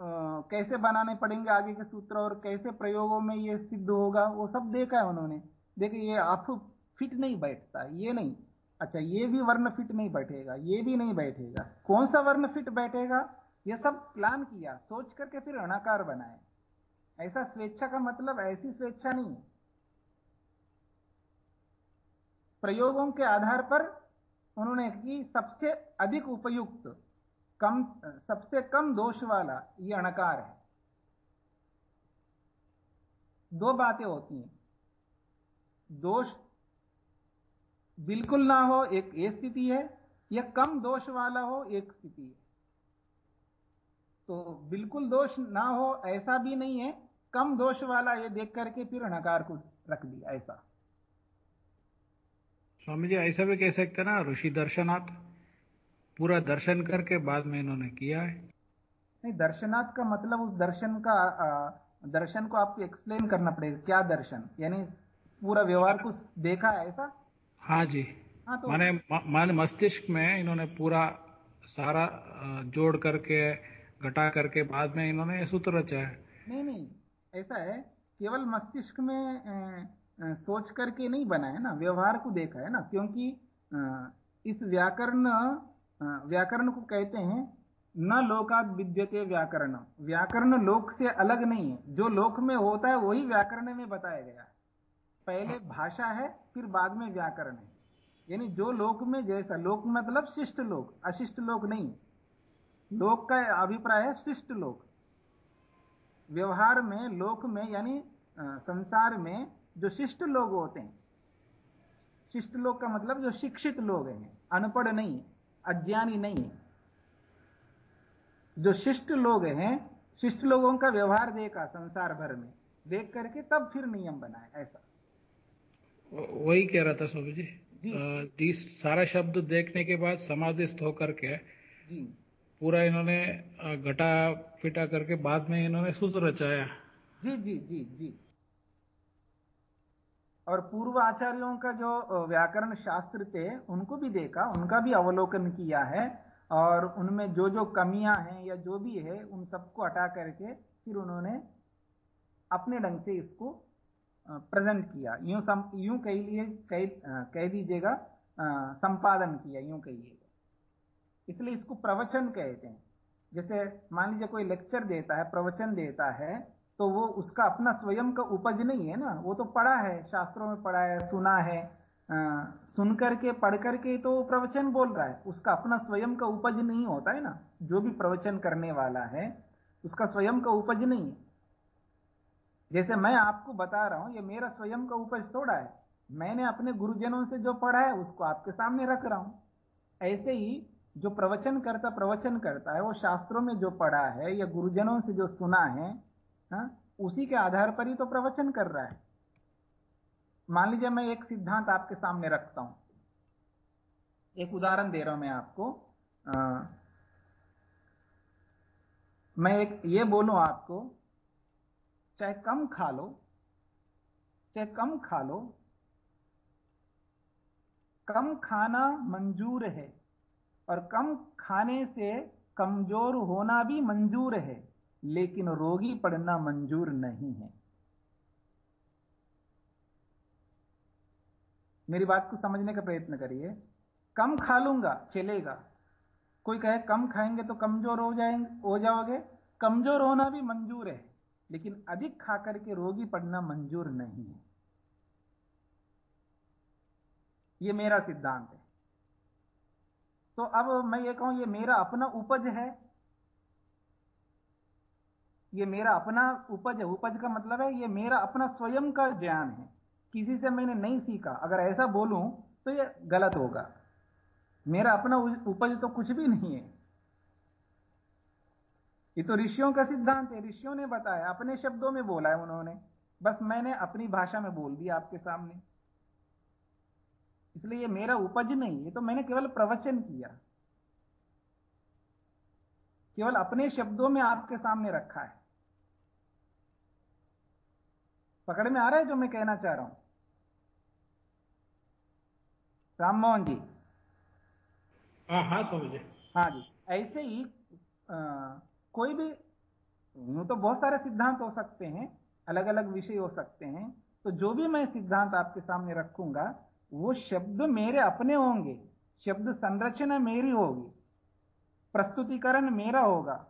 आ, कैसे बनाने पड़ेंगे आगे के सूत्र और कैसे प्रयोगों में ये सिद्ध होगा वो सब देखा है उन्होंने। देखिए ये अफ फिट नहीं बैठता ये नहीं। अच्छा ये भी वर्ण फिट नहीं बैठेगा, ये भी नहीं बैठेगा। कौन सा वर्ण फिट बैठेगा? ये सब प्लान किया, सोच करके फिर अणाकार बनाए। ऐसा स्वेच्छा का मतलब ऐसी स्वेच्छा नहीं। है प्रयोगों के आधार पर उन्होंने की सबसे अधिक उपयुक्त, कम, सबसे कम दोष वाला ये अणकार है। दो बातें होती हैं। दोष बिल्कुल ना हो एक ये स्थिति है या कम दोष वाला हो एक स्थिति है। तो बिल्कुल दोष ना हो ऐसा भी नहीं है कम दोष वाला ये देख करके फिर नकार को रख दिया ऐसा। स्वामी जी ऐसा भी कह सकते ना ऋषि दर्शनाथ पूरा दर्शन करके बाद में इन्होंने किया है। नहीं दर्शनाथ का मतलब उस दर्शन का आ, दर्शन को आपको एक्सप्लेन करना पड़ेगा क्या दर्शन? यानी पूरा व्यवहार को देखा है ऐसा? हाँ जी। हाँ तो माने माने मस्तिष्क में इन्होंने पूरा सारा जोड़ करके घटा करके बाद में इन्होंने सूत्र रचा है। नहीं नहीं ऐसा है केवल मस्तिष्क में सोच करके नहीं बना है ना व्यवहार को देखा है ना क्योंकि इस व्याकरण व्याकरण को कहते हैं न लोकाद विद्यते व्याकरण। व्याकरण लोक से अलग नहीं है जो लोक में होता है वही व्याकरण में बताया गया पहले भाषा है, फिर बाद में व्याकरण है। यानी जो लोक में जैसा, लोक मतलब शिष्ट लोक, अशिष्ट लोक नहीं। लोक का अभिप्राय है शिष्ट लोक। व्यवहार में, लोक में, यानी संसार में जो शिष्ट लोग होते हैं, शिष्ट लोग का मतलब जो शिक्षित लोग हैं, अनपढ़ नहीं, अज्ञानी नहीं। है जो शिष्ट लोग हैं, शिष्ट लोगों का व्यवहार देखा संसार भर में, देख करके तब फिर नियम बनाए ऐसा। वही कह रहा था स्वामी जी, जी। सारा शब्द देखने के बाद समाधिस्थ होकर के पूरा इन्होंने घटा फिटा करके बाद में इन्होंने सूत्र रचाया। जी जी जी जी। और पूर्व आचार्यों का जो व्याकरण शास्त्र थे उनको भी देखा उनका भी अवलोकन किया है और उनमें जो जो कमियाँ हैं या जो भी है उन सबको हटा करके फिर उन्होंने अपने ढंग से इसको प्रेजेंट किया। यूँ सम यूँ कह लिए कह, कह दीजिएगा संपादन किया यूँ कहिएगा। इसलिए इसको प्रवचन कहते हैं। जैसे मान लीजिए कोई लेक्चर देता है प्रवचन देता है तो वो उसका अपना स्वयं का उपज नहीं है ना। वो तो पढ़ा है शास्त्रों में पढ़ा है सुना है। आ, सुन करके पढ़ करके तो प्रवचन बोल रहा है। उसका अपना स्वयं का उपज नहीं होता है ना। जो भी प्रवचन करने वाला है उसका स्वयं का उपज नहीं है। जैसे मैं आपको बता रहा हूँ ये मेरा स्वयं का उपज थोड़ा है। मैंने अपने गुरुजनों से जो पढ़ा है उसको आपके सामने रख रहा हूँ। ऐसे ही जो प्रवचन करता प्रवचन करता है वो शास्त्रों में जो पढ़ा है या गुरुजनों से जो सुना है हा? उसी के आधार पर ही तो प्रवचन कर रहा है। मान लीजिए मैं एक सिद्धांत आपके सामने रखता हूँ। एक उदाहरण दे रहा हूँ मैं आपको। आ, मैं एक ये बोलूँ आपको चाहे कम खा लो, चाहे कम खा लो, कम खाना मंजूर है और कम खाने से कमज़ोर होना भी मंजूर है, लेकिन रोगी पड़ना मंजूर नहीं है। मेरी बात को समझने का प्रयत्न करिए। कम खा लूँगा, चलेगा। कोई कहे कम खाएँगे तो कमज़ोर हो जाएँगे, हो जाओगे। कमज़ोर होना भी मंजूर है। लेकिन अधिक खाकर के रोगी पड़ना मंजूर नहीं है। यह मेरा सिद्धांत है। तो अब मैं ये कहूँ, ये मेरा अपना उपज है। ये मेरा अपना उपज है। उपज का मतलब है, ये मेरा अपना स्वयं का ज्ञान है। किसी से मैंने नहीं सीखा। अगर ऐसा बोलूँ तो यह गलत होगा। मेरा अपना उपज तो कुछ भी नहीं है। ये तो ऋषियों का सिद्धांत है ऋषियों ने बताया अपने शब्दों में बोला है उन्होंने। बस मैंने अपनी भाषा में बोल दिया आपके सामने। इसलिए ये मेरा उपज नहीं ये तो मैंने केवल प्रवचन किया। केवल अपने शब्दों में आपके सामने रखा है। पकड़ में आ रहा है जो मैं कहना चाह रहा हूँ? राम मोहन जी। हाँ हाँ समझे। हाँ जी ऐसे ही आ, कोई भी, यूँ तो बहुत सारे सिद्धांत हो सकते हैं अलग अलग विषय हो सकते हैं तो जो भी मैं सिद्धांत आपके सामने रखूँगा, वो शब्द मेरे अपने होंगे, शब्द संरचना मेरी होगी, प्रस्तुतिकरण मेरा होगा,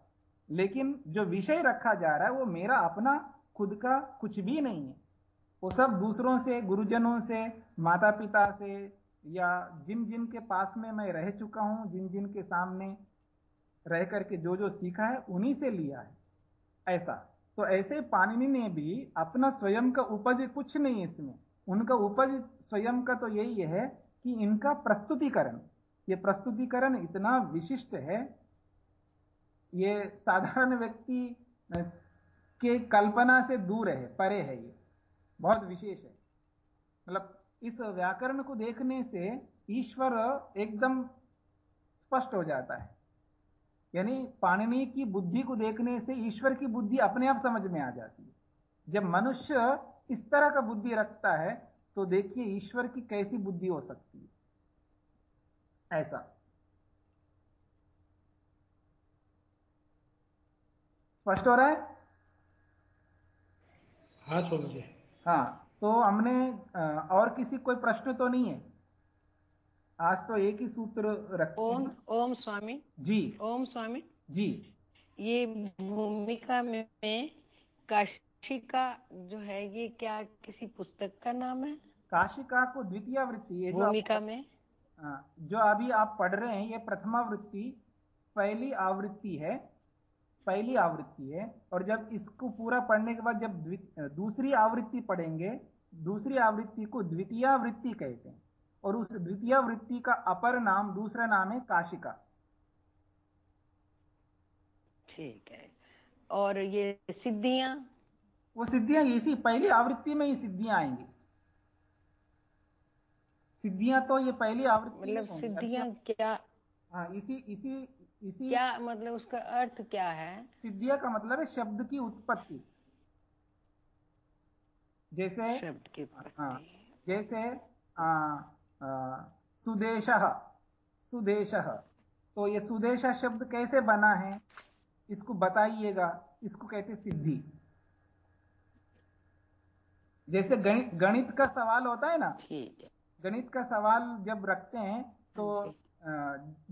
लेकिन जो विषय रखा जा रहा है, वो मेरा अपना, खुद का कुछ भी नहीं है। वो सब दूसरों से, गुरुजनों से माता पिता से, या जिन जिन के पास में मैं रह चुका हूँ जिन जिन के सामने रह करके जो जो सीखा है, उन्हीं से लिया है। ऐसा। तो ऐसे पाणिनि ने भी अपना स्वयं का उपज कुछ नहीं है इसमें। उनका उपज स्वयं का तो यही है कि इनका प्रस्तुतिकरण। ये प्रस्तुतिकरण इतना विशिष्ट है, ये साधारण व्यक्ति के कल्पना से दूर है, परे है ये। बहुत विशेष है। मतलब इस व्याकरण को देखने से ईश्वर एकदम स्पष्ट हो जाता है। यानी पाणिनि की बुद्धि को देखने से ईश्वर की बुद्धि अपने आप समझ में आ जाती है। जब मनुष्य इस तरह का बुद्धि रखता है तो देखिए ईश्वर की कैसी बुद्धि हो सकती है। ऐसा। स्पष्ट हो रहा है? हाँ समझे हाँ तो हमने और किसी कोई प्रश्न तो नहीं है? आज तो एक ही सूत्र रखते ओम ओम स्वामी। जी। ओम स्वामी। जी। ये भूमिका में काशिका जो है ये क्या किसी पुस्तक का नाम है? काशिका को द्वितीय वृत्ति है भूमिका में। जो अभी आप पढ़ रहे हैं ये प्रथमा वृत्ति पहली आवृत्ति है। पहली आवृत्ति है। और जब इसको पूरा पढ़ने के बाद जब दूसरी आवृत्ति पढ़ेंगे दूसरी आवृत्ति को द्वितीय वृत्ति कहते हैं। और उस द्वितीय वृत्ति का अपर नाम दूसरा नाम है काशिका। ठीक है। और ये सिद्धियाँ? वो सिद्धियाँ इसी पहली आवृत्ति में ही सिद्धियाँ आएँगी। सिद्धियाँ तो ये पहली आवृत्ति मतलब सिद्धियाँ क्या? हाँ इसी इसी इसी क्या मतलब उसका अर्थ क्या है? सिद्धिया का मतलब है शब्द की उत्पत्ति। जैसे शब्द की हाँ जैसे आ, सुदेश सुदेश। तो ये सुदेश शब्द कैसे बना है इसको बताइएगा इसको कहते सिद्धि। जैसे गणित गणित का सवाल होता है ना गणित का सवाल जब रखते हैं तो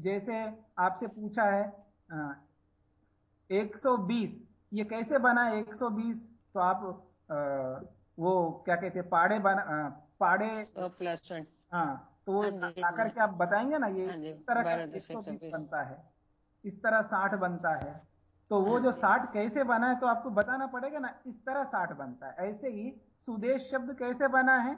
जैसे आपसे पूछा है 120 ये कैसे बना 120 तो आप वो क्या कहते हैं पाड़े बना पाड़े प्लस ट्वेंटी हाँ तो वो हाँ आकर के आप बताएँगे ना ये हाँ इस तरह का एक सौ बीस बनता है इस तरह साठ बनता है। तो वो जो साठ कैसे बना है तो आपको बताना पड़ेगा ना इस तरह साठ बनता है। ऐसे ही सुदेश शब्द कैसे बना है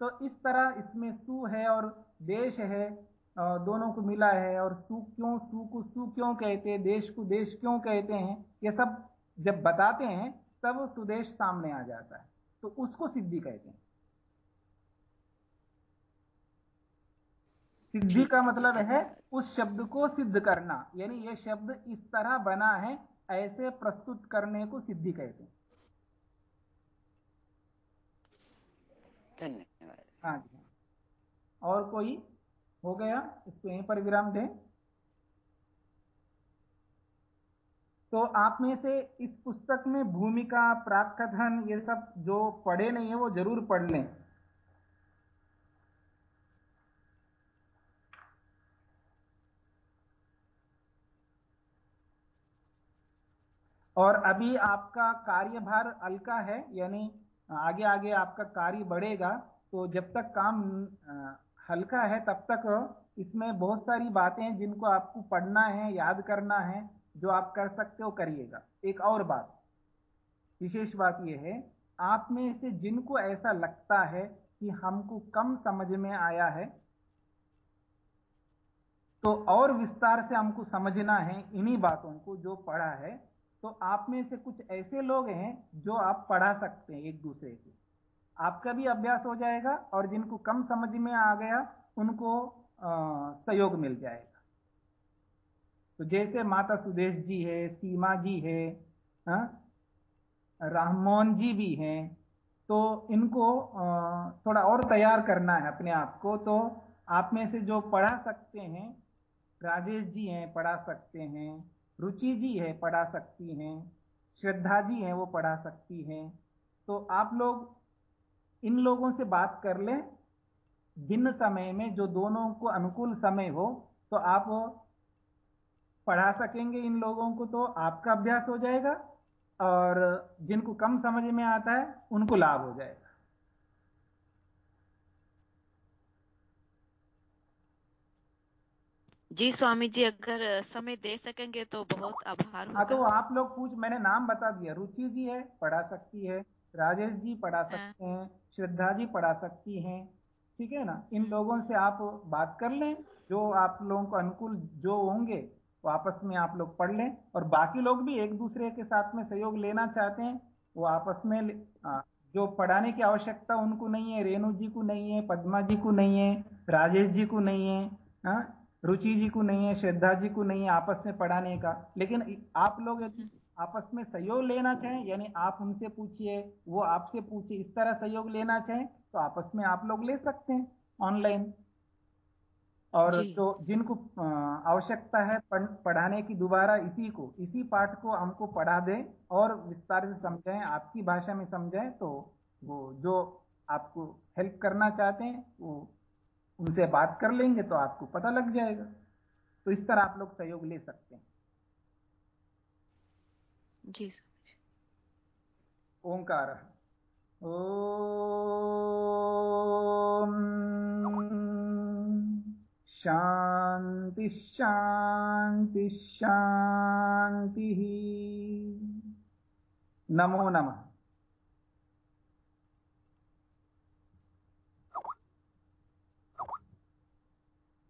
तो इस तरह इसमें सु है और देश है दोनों को मिला है और सु क्यों सु को सु क्यों कहते हैं देश को देश क्यों कहते हैं ये सब जब बताते हैं तब सुदेश सामने आ जाता है। तो उसको सिद्धि कहते हैं। सिद्धि का मतलब है उस शब्द को सिद्ध करना। यानी यह शब्द इस तरह बना है ऐसे प्रस्तुत करने को सिद्धि कहते हैं। धन्यवाद। हाँ जी। और कोई हो गया? इसको यहीं पर विराम दें। तो आप में से इस पुस्तक में भूमिका प्राकथन ये सब जो पढ़े नहीं है वो ज़रूर पढ़ लें। और अभी आपका कार्यभार हल्का है, यानी आगे आगे आपका कार्य बढ़ेगा तो जब तक काम हल्का है तब तक इसमें बहुत सारी बातें हैं जिनको आपको पढ़ना है, याद करना है, जो आप कर सकते हो करिएगा। एक और बात, विशेष बात यह है, आप में से जिनको ऐसा लगता है कि हमको कम समझ में आया है तो और विस्तार से हमको समझना है इन्हीं बातों को जो पढ़ा है तो आप में से कुछ ऐसे लोग हैं जो आप पढ़ा सकते हैं एक दूसरे को आपका भी अभ्यास हो जाएगा और जिनको कम समझ में आ गया उनको आ, सहयोग मिल जाएगा तो जैसे माता सुदेश जी है सीमा जी है हा? राममोहन जी भी हैं तो इनको आ, थोड़ा और तैयार करना है अपने आप को तो आप में से जो पढ़ा सकते हैं राजेश जी हैं पढ़ा सकते हैं रुचि जी है, पढ़ा सकती हैं, श्रद्धा जी हैं, वो पढ़ा सकती हैं। तो आप लोग इन लोगों से बात कर लें। भिन्न समय में जो दोनों को अनुकूल समय हो तो आप पढ़ा सकेंगे इन लोगों को तो आपका अभ्यास हो जाएगा और जिनको कम समझ में आता है, उनको लाभ हो जाएगा। जी स्वामी जी अगर समय दे सकेंगे तो बहुत आभार हाँ तो आप लोग पूछ मैंने नाम बता दिया। रुचि जी है पढ़ा सकती है। राजेश जी पढ़ा हाँ। सकते हैं। श्रद्धा जी पढ़ा सकती हैं। ठीक है ना? इन लोगों से आप बात कर लें। जो आप लोगों को अनुकूल जो होंगे वो आपस में आप लोग पढ़ लें। और बाकी लोग भी एक दूसरे के साथ में सहयोग लेना चाहते हैं वो आपस में जो पढ़ाने की आवश्यकता उनको नहीं है रेणु जी को नहीं है पद्मा जी को नहीं है राजेश जी को नहीं है हाँ रुचि जी को नहीं है श्रद्धा जी को नहीं है आपस में पढ़ाने का। लेकिन आप लोग आपस में सहयोग लेना चाहें यानी आप उनसे पूछिए वो आपसे पूछिए इस तरह सहयोग लेना चाहें तो आपस में आप लोग ले सकते हैं ऑनलाइन। और जो। जिनको आवश्यकता है पढ़ाने की दोबारा इसी को इसी पाठ को हमको पढ़ा दें और विस्तार से समझाएँ आपकी भाषा में समझाएँ तो वो जो आपको हेल्प करना चाहते हैं वो उनसे बात कर लेंगे तो आपको पता लग जाएगा। तो इस तरह आप लोग सहयोग ले सकते हैं। जी ओंकार। ओ शांति शांति शांति नमो नमः।